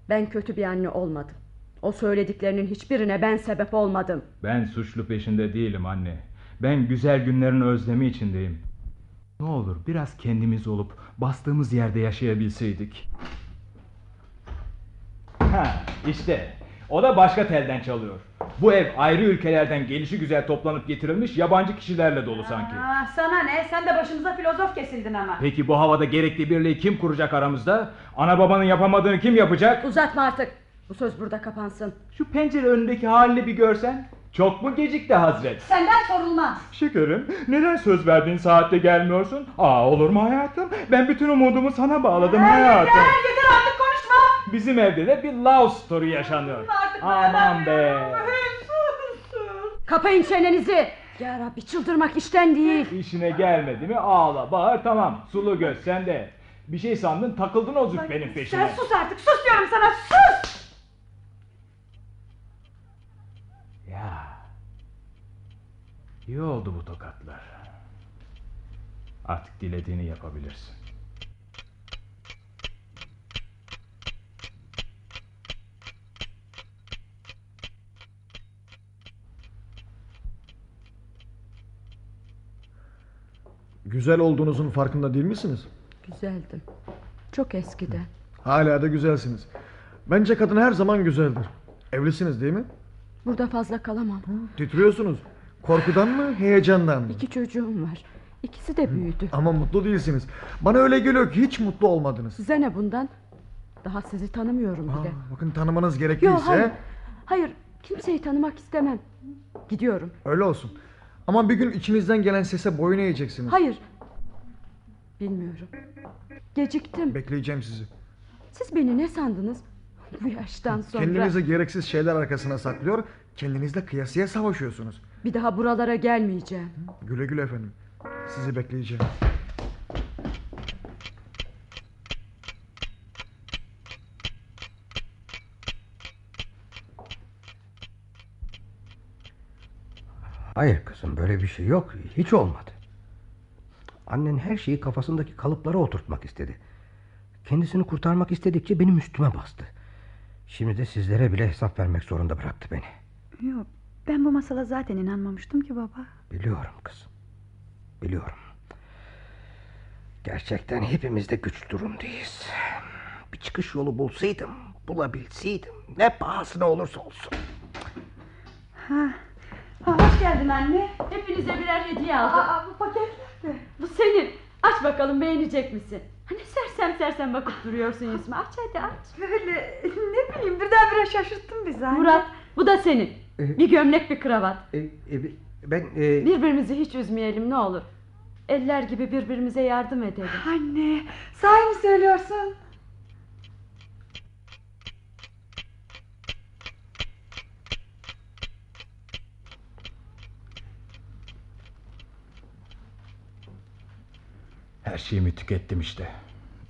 Ben kötü bir anne olmadım. O söylediklerinin hiçbirine ben sebep olmadım. Ben suçlu peşinde değilim anne. Ben güzel günlerin özlemi içindeyim. Ne olur biraz kendimiz olup bastığımız yerde yaşayabilseydik. Ha işte o da başka telden çalıyor. Bu ev ayrı ülkelerden gelişi güzel toplanıp getirilmiş yabancı kişilerle dolu sanki. Aa, sana ne? Sen de başımıza filozof kesildin ama. Peki bu havada gerekli birliği kim kuracak aramızda? Ana babanın yapamadığını kim yapacak? Uzatma artık. Bu söz burada kapansın. Şu pencere önündeki halini bir görsen. Çok mu gecikti Hazret? Senden sorulmaz. Şekerim neden söz verdiğin saatte gelmiyorsun? Aa olur mu hayatım? Ben bütün umudumu sana bağladım hayatım. Yeter, yeter artık. Bizim evde de bir love story yaşanıyor. Aman be. Kapayın çenenizi. Ya Rabbi çıldırmak işten değil. İşine gelmedi mi ağla bağır tamam. Sulu göz sen de. Bir şey sandın takıldın o züppenin peşine. Sen sus artık sus diyorum sana sus. Ya. İyi oldu bu tokatlar. Artık dilediğini yapabilirsin. Güzel olduğunuzun farkında değil misiniz? Güzeldim. Çok eskiden. Hala da güzelsiniz. Bence kadın her zaman güzeldir. Evlisiniz değil mi? Burada fazla kalamam. Titriyorsunuz. Korkudan mı, heyecandan mı? İki çocuğum var. İkisi de büyüdü. Ama mutlu değilsiniz. Bana öyle geliyor ki hiç mutlu olmadınız. Size ne bundan? Daha sizi tanımıyorum bile. Aa, bakın tanımanız Yok gerekliyse hayır. Hayır kimseyi tanımak istemem. Gidiyorum. öyle olsun. Ama bir gün içinizden gelen sese boyun eğeceksiniz. Hayır. Bilmiyorum. Geciktim. Bekleyeceğim sizi. Siz beni ne sandınız? Bu yaştan sonra. Kendinizi gereksiz şeyler arkasına saklıyor, kendinizle kıyasıya savaşıyorsunuz. Bir daha buralara gelmeyeceğim. Güle güle efendim. Sizi bekleyeceğim. Hayır kızım böyle bir şey yok. Hiç olmadı. Annen her şeyi kafasındaki kalıplara oturtmak istedi. Kendisini kurtarmak istedikçe benim üstüme bastı. Şimdi de sizlere bile hesap vermek zorunda bıraktı beni. Yok ben bu masala zaten inanmamıştım ki baba. Biliyorum kızım. Biliyorum. Gerçekten hepimiz de güç durumdayız. Bir çıkış yolu bulsaydım, bulabilseydim. Ne pahasına olursa olsun. Ha. Ha hoş geldin anne. Hepinize birer hediye aldım. Aa, bu paketler de. Bu senin. Aç bakalım beğenecek misin? Hani sersem sersem bakıp duruyorsun yüzüme. Aç hadi aç. Böyle ne bileyim birdenbire şaşırttın bizi anne. Murat bu da senin. Bir gömlek bir kravat. E, e, ben... E, Birbirimizi hiç üzmeyelim ne olur. Eller gibi birbirimize yardım edelim. Anne sahi mi söylüyorsun? Her şeyimi tükettim işte.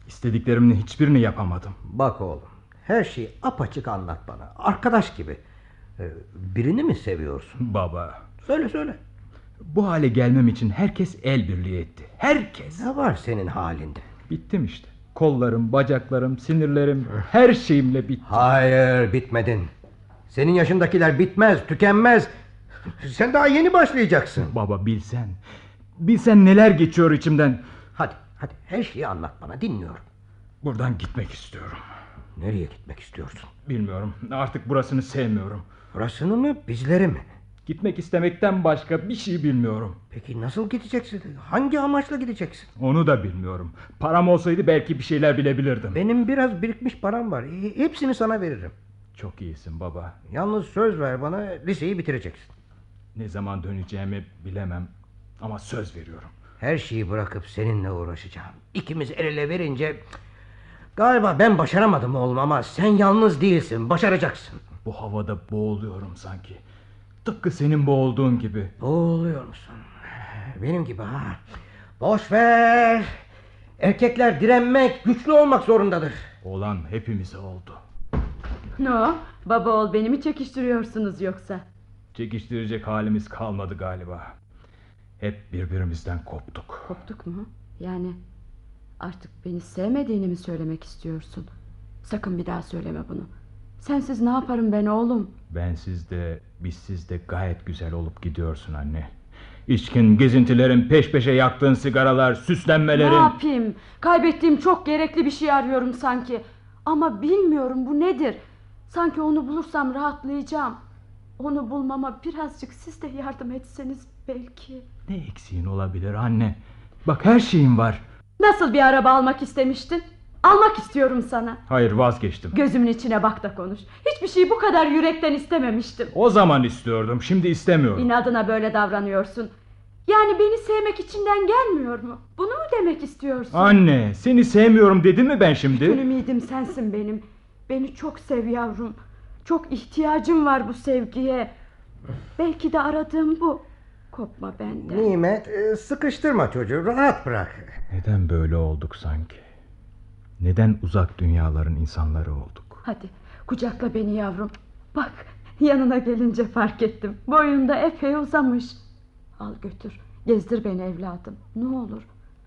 İstediklerimin hiçbirini yapamadım. Bak oğlum, her şeyi apaçık anlat bana. Arkadaş gibi. E, birini mi seviyorsun? Baba. Söyle söyle. Bu hale gelmem için herkes el birliği etti. Herkes. Ne var senin halinde? Bittim işte. Kollarım, bacaklarım, sinirlerim, her şeyimle bittim. Hayır bitmedin. Senin yaşındakiler bitmez, tükenmez. Sen daha yeni başlayacaksın. Baba bilsen. Bilsen neler geçiyor içimden. Hadi, hadi her şeyi anlat bana dinliyorum. Buradan gitmek istiyorum. Nereye gitmek istiyorsun? Bilmiyorum. Artık burasını sevmiyorum. Burasını mı, bizleri mi? Gitmek istemekten başka bir şey bilmiyorum. Peki nasıl gideceksin? Hangi amaçla gideceksin? Onu da bilmiyorum. Param olsaydı belki bir şeyler bilebilirdim. Benim biraz birikmiş param var. Hepsini sana veririm. Çok iyisin baba. Yalnız söz ver bana liseyi bitireceksin. Ne zaman döneceğimi bilemem ama söz veriyorum. Her şeyi bırakıp seninle uğraşacağım. İkimiz el ele verince... Galiba ben başaramadım oğlum ama sen yalnız değilsin. Başaracaksın. Bu havada boğuluyorum sanki. Tıpkı senin boğulduğun gibi. Boğuluyor musun? Benim gibi ha. Boş ver. Erkekler direnmek, güçlü olmak zorundadır. Olan hepimize oldu. Ne o? Baba ol beni mi çekiştiriyorsunuz yoksa? Çekiştirecek halimiz kalmadı galiba. Hep birbirimizden koptuk. Koptuk mu? Yani artık beni sevmediğini mi söylemek istiyorsun? Sakın bir daha söyleme bunu. Sensiz ne yaparım ben oğlum? Bensiz de bizsiz de gayet güzel olup gidiyorsun anne. İçkin gezintilerin peş peşe yaktığın sigaralar, süslenmelerin... Ne yapayım? Kaybettiğim çok gerekli bir şey arıyorum sanki. Ama bilmiyorum bu nedir? Sanki onu bulursam rahatlayacağım. Onu bulmama birazcık siz de yardım etseniz belki. Ne eksiğin olabilir anne? Bak her şeyin var. Nasıl bir araba almak istemiştin? Almak istiyorum sana. Hayır vazgeçtim. Gözümün içine bak da konuş. Hiçbir şeyi bu kadar yürekten istememiştim. O zaman istiyordum, şimdi istemiyorum. İnadına böyle davranıyorsun. Yani beni sevmek içinden gelmiyor mu? Bunu mu demek istiyorsun? Anne, seni sevmiyorum dedim mi ben şimdi? Bütün ümidim sensin benim. Beni çok sev yavrum. Çok ihtiyacım var bu sevgiye. Belki de aradığım bu. Kopma benden. Nimet e, sıkıştırma çocuğu rahat bırak. Neden böyle olduk sanki? Neden uzak dünyaların insanları olduk? Hadi kucakla beni yavrum. Bak yanına gelince fark ettim. Boyunda epey uzamış. Al götür. Gezdir beni evladım. Ne olur.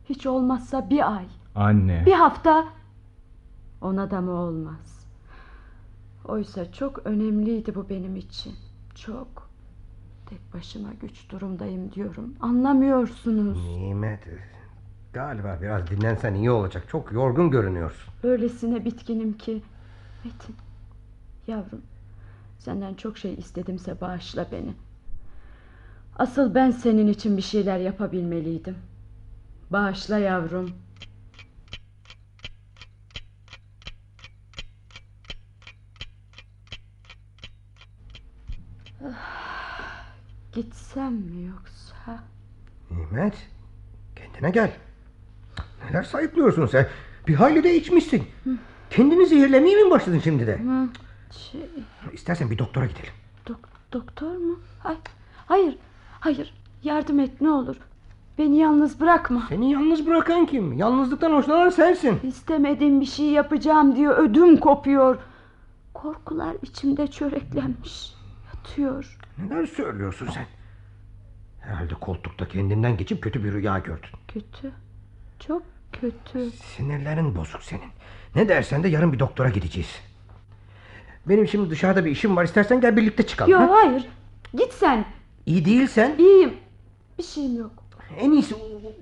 Hiç olmazsa bir ay. Anne. Bir hafta. Ona da mı olmaz? Oysa çok önemliydi bu benim için. Çok. Tek başıma güç durumdayım diyorum. Anlamıyorsunuz. Nimet galiba biraz dinlensen iyi olacak. Çok yorgun görünüyorsun. Öylesine bitkinim ki. Metin. Yavrum. Senden çok şey istedimse bağışla beni. Asıl ben senin için bir şeyler yapabilmeliydim. Bağışla yavrum. Gitsem mi yoksa? Nimet kendine gel. Neler sayıklıyorsun sen? Bir hayli de içmişsin. Kendini zehirlemeye mi başladın şimdi de? Hı, şey, İstersen bir doktora gidelim. dok- doktor mu? Hayır, hayır, hayır. Yardım et ne olur. Beni yalnız bırakma. Seni yalnız bırakan kim? Yalnızlıktan hoşlanan sensin. İstemediğim bir şey yapacağım diye ödüm kopuyor. Korkular içimde çöreklenmiş. Yatıyor. Neler söylüyorsun sen? Herhalde koltukta kendinden geçip kötü bir rüya gördün. Kötü. Çok kötü. Sinirlerin bozuk senin. Ne dersen de yarın bir doktora gideceğiz. Benim şimdi dışarıda bir işim var. İstersen gel birlikte çıkalım. Yok ha? hayır. Git sen. İyi değilsen İyiyim. Bir şeyim yok. en iyisi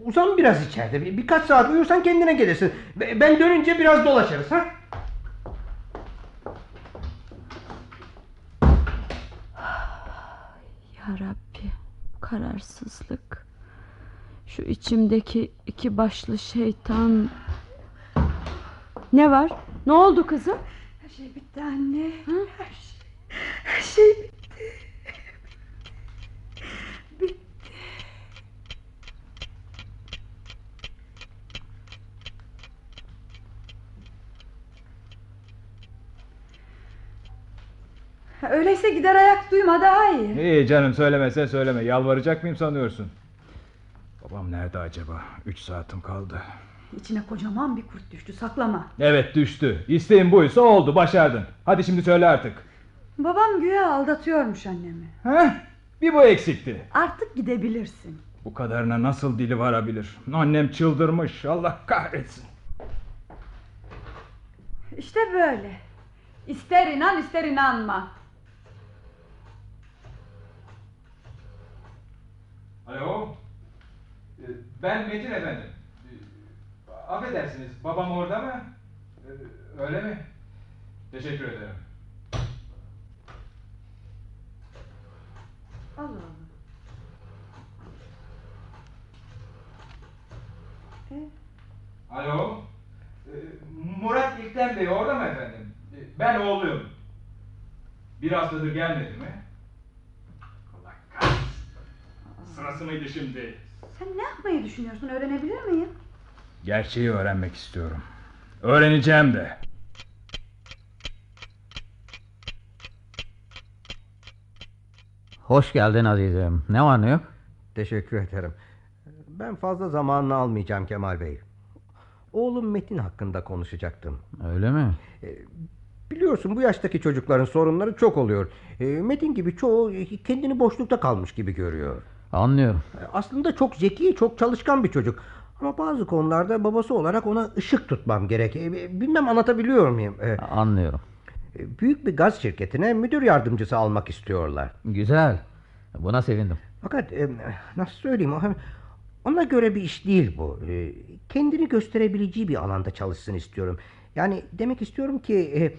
uzan biraz içeride. Bir, birkaç saat uyursan kendine gelirsin. Be- Ben dönünce biraz dolaşırız. Ha? Ya Rabbi. Kararsızlık. Şu içimdeki iki başlı şeytan. Ne var? Ne oldu kızım? Her şey bitti anne. Hı? Her şey. Her şey bitti. Bitti. Öyleyse gider ayak duyma daha iyi. İyi canım söylemesen söyleme. Yalvaracak mıyım sanıyorsun? Babam nerede acaba? Üç saatim kaldı. İçine kocaman bir kurt düştü saklama. Evet düştü. İsteğin buysa oldu. Başardın. Hadi şimdi söyle artık. Babam güya aldatıyormuş annemi. Heh, bir bu eksikti. Artık gidebilirsin. Bu kadarına nasıl dili varabilir? Annem çıldırmış. Allah kahretsin. İşte böyle. İster inan ister inanma. Alo. Ee, Ben Metin efendim. Ee, Affedersiniz babam orada mı? Ee, Öyle mi? Teşekkür ederim. Allah Allah. Alo. Murat İlkten Bey orada mı efendim? Ben oğluyum. Bir haftadır gelmedi mi? Allah kahretsin. Sırası mıydı şimdi? Sen ne yapmayı düşünüyorsun öğrenebilir miyim? Gerçeği öğrenmek istiyorum. Öğreneceğim de. Hoş geldin azizim. Ne var ne yok? Teşekkür ederim. Ben fazla zamanını almayacağım Kemal Bey. Oğlum Metin hakkında konuşacaktım. Öyle mi? Biliyorsun bu yaştaki çocukların sorunları çok oluyor. E, Metin gibi çoğu kendini boşlukta kalmış gibi görüyor. Anlıyorum. Aslında çok zeki, çok çalışkan bir çocuk. Ama bazı konularda babası olarak ona ışık tutmam gerek. E, Bilmem anlatabiliyor muyum? E, Anlıyorum. e, Büyük bir gaz şirketine müdür yardımcısı almak istiyorlar. Güzel. Buna sevindim. Fakat nasıl söyleyeyim ona göre bir iş değil bu. Kendini gösterebileceği bir alanda çalışsın istiyorum. Yani demek istiyorum ki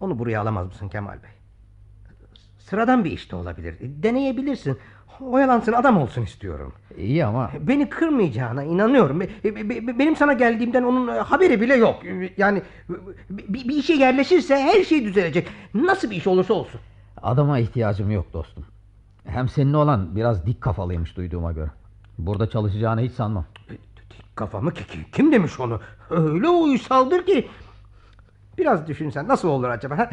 onu buraya alamaz mısın Kemal Bey? Sıradan bir iş de olabilir. Deneyebilirsin. Oyalansın adam olsun istiyorum. İyi ama Beni kırmayacağına inanıyorum. Be- be- Benim sana geldiğimden onun e, haberi bile yok. E, Yani e, bir işe yerleşirse her şey düzelecek. Nasıl bir iş olursa olsun. adama ihtiyacım yok dostum. Hem senin olan biraz dik kafalıymış duyduğuma göre. Burada çalışacağını hiç sanmam. Kafamı ki ki- kim demiş onu? Öyle uysaldır ki. Biraz düşünsen nasıl olur acaba?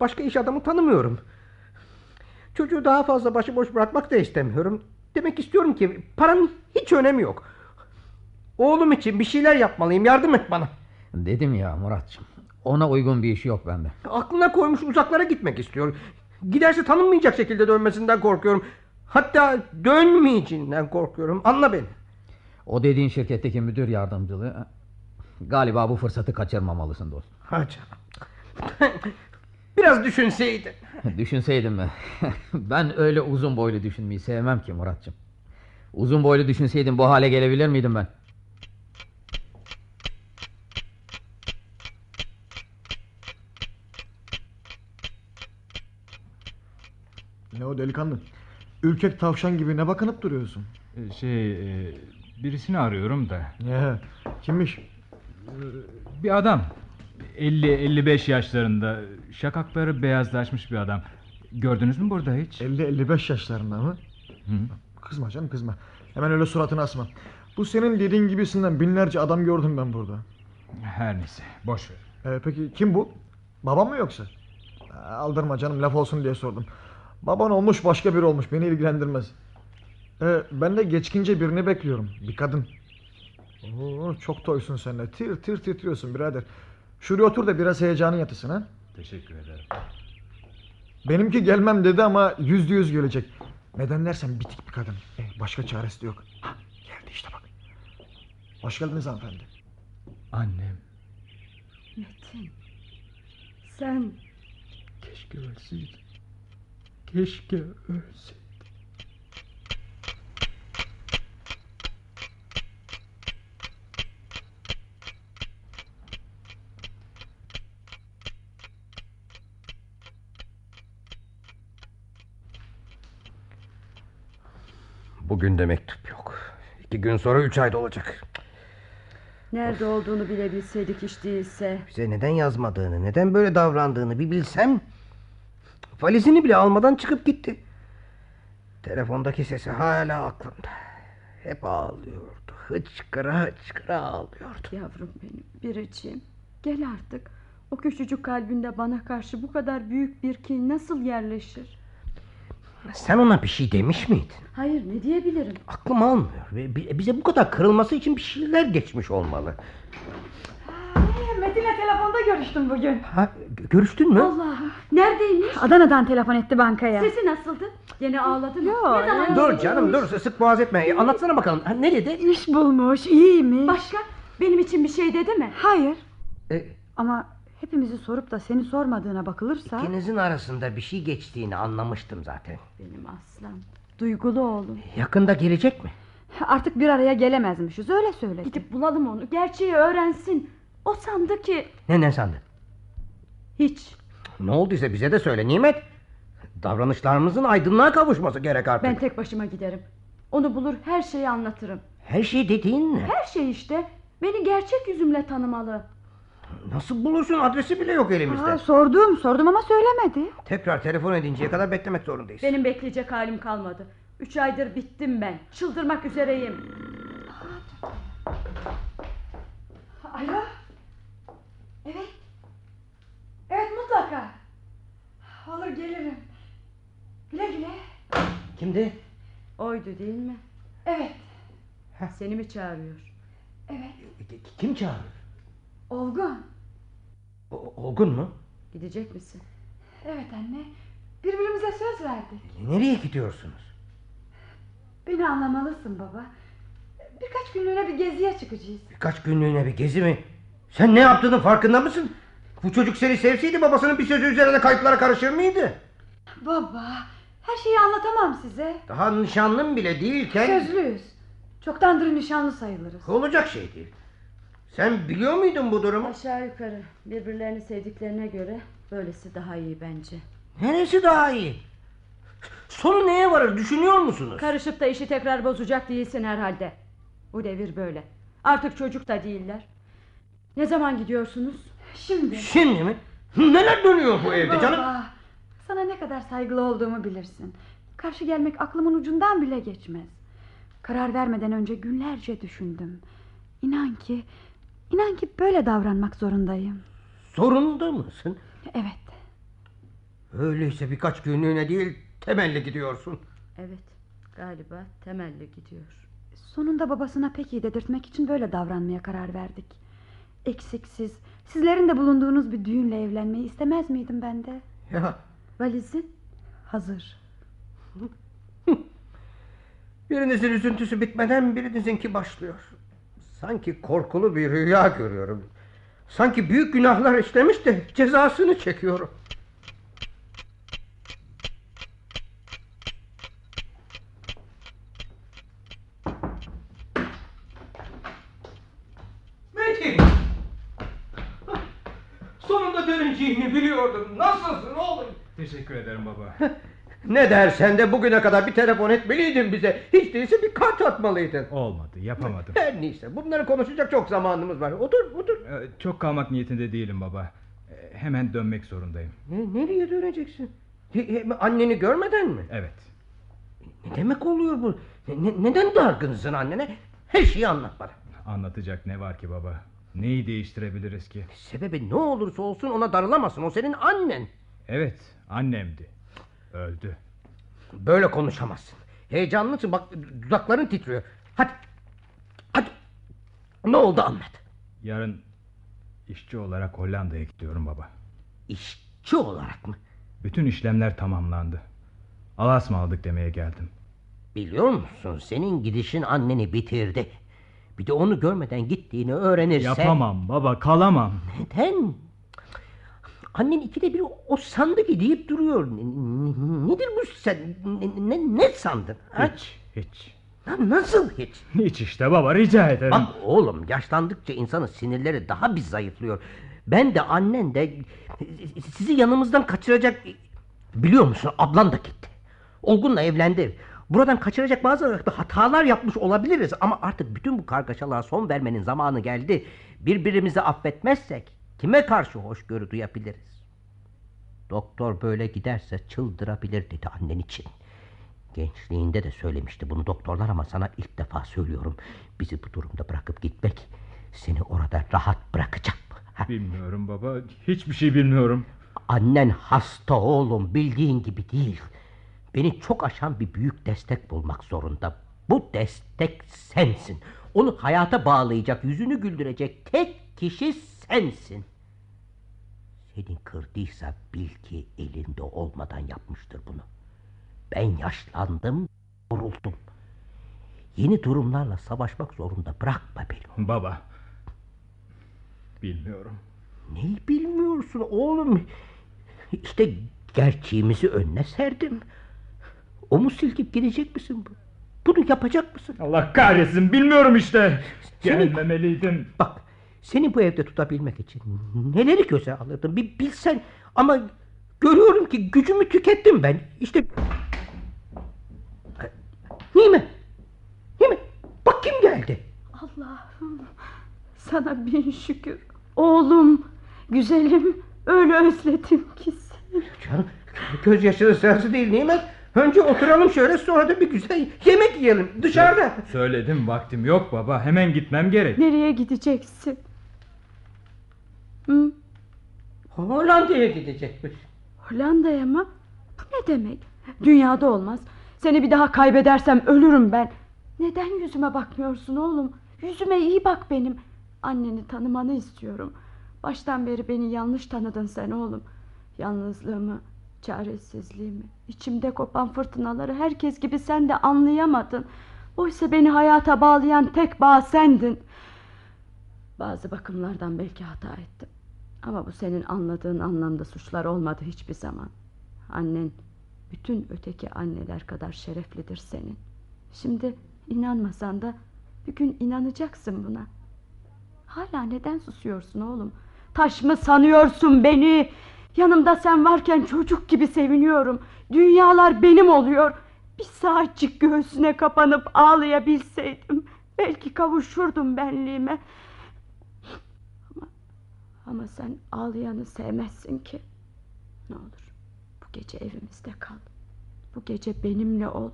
Başka iş adamı tanımıyorum. Çocuğu daha fazla başıboş bırakmak da istemiyorum. Demek istiyorum ki paranın hiç önemi yok. Oğlum için bir şeyler yapmalıyım. Yardım et bana. Dedim ya Muratçım. Ona uygun bir iş yok bende. Aklına koymuş uzaklara gitmek istiyor. Giderse tanınmayacak şekilde dönmesinden korkuyorum. Hatta dönmeyeceğinden korkuyorum. Anla beni. O dediğin şirketteki müdür yardımcılığı... Galiba bu fırsatı kaçırmamalısın dostum. Ha canım. Biraz düşünseydin. Düşünseydim mi? ben öyle uzun boylu düşünmeyi sevmem ki Muratçım. Uzun boylu düşünseydim bu hale gelebilir miydim ben? Ne o delikanlı? Ürkek tavşan gibi ne bakınıp duruyorsun? Şey, e, birisini arıyorum da. Ya, kimmiş? Bir adam. 50-55 yaşlarında. Şakakları beyazlaşmış bir adam. Gördünüz mü burada hiç? 50-55 yaşlarında mı? Hı. Kızma canım kızma. Hemen öyle suratını asma. Bu senin dediğin gibisinden binlerce adam gördüm ben burada. Her neyse, boş ver. Ee, peki kim bu? Babam mı yoksa? Aldırma canım laf olsun diye sordum. Baban olmuş başka biri olmuş beni ilgilendirmez. Ee, ben de geçkince birini bekliyorum. Bir kadın. Oo, çok toysun sen de. Tir tir titriyorsun birader. Şuraya otur da biraz heyecanın yatısın ha. Teşekkür ederim. Benimki gelmem dedi ama yüzde yüz gelecek. Neden dersen bitik bir kadın. Ee, başka çaresi de yok. Ha, geldi işte bak. Hoş geldiniz hanımefendi. Annem Metin. Sen keşke ölseydi. Keşke ölseydi. Bugün de mektup yok. İki gün sonra üç ayda olacak. nerede olduğunu bile bilseydik hiç değilse. Bize neden yazmadığını, neden böyle davrandığını bir bilsem... Valizini bile almadan çıkıp gitti. Telefondaki sesi hala aklımda. Hep ağlıyordu. Hıçkıra hıçkıra ağlıyordu. Yavrum benim biricim. Gel artık. O küçücük kalbinde bana karşı bu kadar büyük bir kin nasıl yerleşir? Sen ona bir şey demiş miydin? Hayır ne diyebilirim? Aklım almıyor. Bize bu kadar kırılması için bir şeyler geçmiş olmalı. Metin'le telefonda görüştüm bugün. Ha, gö- görüştün mü? Allah'ım neredeymiş? Adana'dan telefon etti bankaya. Sesi nasıldı? Gene ağladı mı? Yo, Ne zaman Dur canım dur sık boğaz etme. Anlatsana bakalım. Ha, ne dedi? İş bulmuş, iyiymiş. Başka? Benim için bir şey dedi mi? Hayır. E, Ama hepimizi sorup da seni sormadığına bakılırsa... ikinizin arasında bir şey geçtiğini anlamıştım zaten. Benim aslan. Duygulu oğlum. Yakında gelecek mi? Artık bir araya gelemezmişiz öyle söyledi. Gidip bulalım onu. Gerçeği öğrensin. O sandı ki Ne ne sandın? hiç. Ne olduysa bize de söyle Nimet. Davranışlarımızın aydınlığa kavuşması gerek artık. Ben tek başıma giderim. Onu bulur her şeyi anlatırım. Her şey dediğin ne? Her şey işte. Beni gerçek yüzümle tanımalı. Nasıl bulursun adresi bile yok elimizde. Aa, sordum sordum ama söylemedi. Tekrar telefon edinceye kadar beklemek zorundayız. Benim bekleyecek halim kalmadı. Üç aydır bittim ben. Çıldırmak üzereyim. Alo. Evet. Evet mutlaka. Olur gelirim. Güle güle. Kimdi? Oydu değil mi? Evet. Seni mi çağırıyor? Evet. Kim çağırıyor? Olgun. O- Olgun mu? Gidecek misin? Evet anne. Birbirimize söz verdik. Nereye gidiyorsunuz? Beni anlamalısın baba. Birkaç günlüğüne bir geziye çıkacağız. Birkaç günlüğüne bir gezi mi? Sen ne yaptığının farkında mısın? Bu çocuk seni sevseydi babasının bir sözü üzerine kayıplara karışır mıydı? Baba, her şeyi anlatamam size. Daha nişanlım bile değilken... Sözlüyüz. Çoktandır nişanlı sayılırız. Olacak şey değil. Sen biliyor muydun bu durumu? Aşağı yukarı birbirlerini sevdiklerine göre böylesi daha iyi bence. Neresi daha iyi? Sonu neye varır düşünüyor musunuz? Karışıp da işi tekrar bozacak değilsin herhalde. Bu devir böyle. Artık çocuk da değiller. Ne zaman gidiyorsunuz? Şimdi. Şimdi mi? Neler dönüyor bu evde canım? Baba, sana ne kadar saygılı olduğumu bilirsin. Karşı gelmek aklımın ucundan bile geçmez. Karar vermeden önce günlerce düşündüm. İnan ki, inan ki böyle davranmak zorundayım. Zorunda mısın? Evet. Öyleyse birkaç günlüğüne değil temelli gidiyorsun. Evet galiba temelli gidiyor. Sonunda babasına pek iyi dedirtmek için böyle davranmaya karar verdik. Eksiksiz, sizlerin de bulunduğunuz bir düğünle evlenmeyi istemez miydim ben de? Ya Valizin? Hazır. birinizin üzüntüsü bitmeden birinizinki başlıyor. Sanki korkulu bir rüya görüyorum. Sanki büyük günahlar işlemiş de cezasını çekiyorum. Metin! Sonunda döneceğini biliyordum. Nasılsın oğlum? Teşekkür ederim baba. Ne dersen de bugüne kadar bir telefon etmeliydin bize. Hiç değilse bir kart atmalıydın. Olmadı yapamadım. Her neyse bunları konuşacak çok zamanımız var. Otur otur. Ee, Çok kalmak niyetinde değilim baba. Ee, Hemen dönmek zorundayım. Ne, nereye döneceksin? He- anneni görmeden mi? Evet. Ne demek oluyor bu? Ne- neden dargınsın annene? Her şeyi anlat bana. Anlatacak ne var ki baba? Neyi değiştirebiliriz ki? Sebebi ne olursa olsun ona darılamazsın. O senin annen. Evet annemdi. Öldü. Böyle konuşamazsın. Heyecanlısın bak dudakların titriyor. Hadi. Hadi. Ne oldu anlat. Yarın işçi olarak Hollanda'ya gidiyorum baba. İşçi olarak mı? Bütün işlemler tamamlandı. Alas mı aldık demeye geldim. Biliyor musun senin gidişin anneni bitirdi. Bir de onu görmeden gittiğini öğrenirse... Yapamam baba kalamam. Neden? Annen ikide bir o sandı ki deyip duruyor. Nedir bu sen? Ne, ne, sandın? ha? Hiç hiç. Na- Nasıl hiç? Hiç işte baba rica ederim. Bak oğlum yaşlandıkça insanın sinirleri daha bir zayıflıyor. Ben de annen de sizi yanımızdan kaçıracak... Biliyor musun ablan da gitti. Olgun'la evlendi. Buradan kaçıracak bazı hatalar yapmış olabiliriz ama artık bütün bu kargaşalara son vermenin zamanı geldi. Birbirimizi affetmezsek kime karşı hoşgörü duyabiliriz? Doktor böyle giderse çıldırabilir dedi annen için. Gençliğinde de söylemişti bunu doktorlar ama sana ilk defa söylüyorum. Bizi bu durumda bırakıp gitmek seni orada rahat bırakacak mı? Bilmiyorum baba. Hiçbir şey bilmiyorum. Annen hasta oğlum bildiğin gibi değil. Beni çok aşan bir büyük destek bulmak zorunda. Bu destek sensin. Onu hayata bağlayacak, yüzünü güldürecek tek kişi sensin. Seni kırdıysa bil ki elinde olmadan yapmıştır bunu. Ben yaşlandım, vuruldum. Yeni durumlarla savaşmak zorunda bırakma beni. Baba. Bilmiyorum. Neyi bilmiyorsun oğlum? İşte gerçeğimizi önüne serdim. Omuz silkip gidecek misin? Bunu yapacak mısın? Allah kahretsin bilmiyorum işte. Seni- Gelmemeliydim. Bak seni bu evde tutabilmek için neleri göze alırdım bir bilsen. Ama görüyorum ki gücümü tükettim ben. İşte... Nime? Nime? Bak kim geldi? Allah'ım sana bin şükür. Oğlum, güzelim, öyle özledim ki seni. Canım gözyaşının sırası değil Nimet. Önce oturalım şöyle sonra da bir güzel yemek yiyelim dışarıda. Söyledim vaktim yok baba. Hemen gitmem gerek. Nereye gideceksin? Hı? Hollanda'ya gidecekmiş. Hollanda'ya mı? Bu ne demek? Dünyada olmaz. Seni bir daha kaybedersem ölürüm ben. Neden yüzüme bakmıyorsun oğlum? Yüzüme iyi bak benim. Anneni tanımanı istiyorum. Baştan beri beni yanlış tanıdın sen oğlum. Yalnızlığımı, çaresizliğimi, içimde kopan fırtınaları herkes gibi sen de anlayamadın. Oysa beni hayata bağlayan tek bağ sendin. Bazı bakımlardan belki hata ettim. Ama bu senin anladığın anlamda suçlar olmadı hiçbir zaman. Annen bütün öteki anneler kadar şereflidir senin. Şimdi inanmasan da bir gün inanacaksın buna. Hala neden susuyorsun oğlum? Taş mı sanıyorsun beni? Yanımda sen varken çocuk gibi seviniyorum. Dünyalar benim oluyor. Bir saatçik göğsüne kapanıp ağlayabilseydim. Belki kavuşurdum benliğime. Ama, sen ağlayanı sevmezsin ki. Ne olur bu gece evimizde kal. Bu gece benimle ol.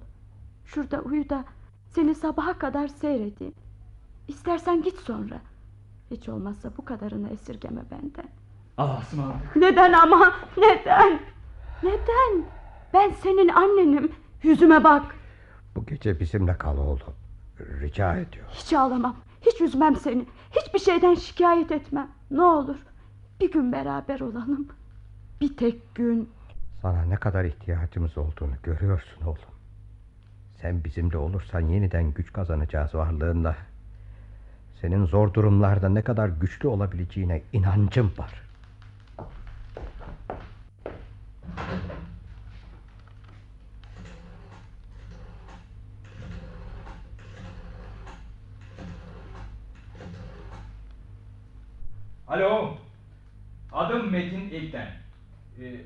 Şurada uyu da seni sabaha kadar seyredeyim. İstersen git sonra. Hiç olmazsa bu kadarını esirgeme benden. Allah'a ısmarladık. Neden ama? Neden? Neden? Ben senin annenim. Yüzüme bak. Bu gece bizimle kal oğlum. Rica ediyorum. Hiç ağlamam. Hiç üzmem seni. Hiçbir şeyden şikayet etmem. Ne olur. Bir gün beraber olalım. Bir tek gün. Sana ne kadar ihtiyacımız olduğunu görüyorsun oğlum. Sen bizimle olursan yeniden güç kazanacağız varlığında. Senin zor durumlarda ne kadar güçlü olabileceğine inancım var. Alo. Adım Metin İlten. Ee,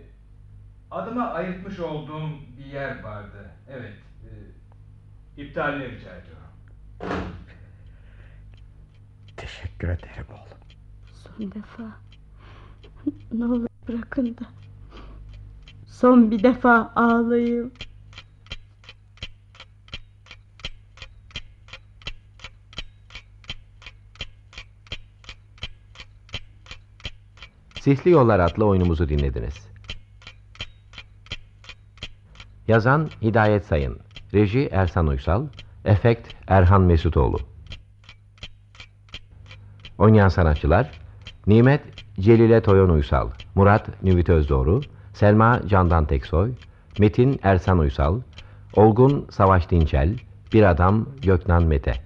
adıma ayırtmış olduğum bir yer vardı. Evet. E, iptalini rica ediyorum. Teşekkür ederim oğlum. Son defa. Ne olur bırakın da. Son bir defa ağlayayım. Sihli Yollar adlı oyunumuzu dinlediniz. Yazan Hidayet Sayın, reji Ersan Uysal, efekt Erhan Mesutoğlu. Oynayan sanatçılar Nimet Celile Toyon Uysal, Murat Nüvit Özdoğru, Selma Candan Teksoy, Metin Ersan Uysal, Olgun Savaş Dinçel, Bir Adam Göknan Mete.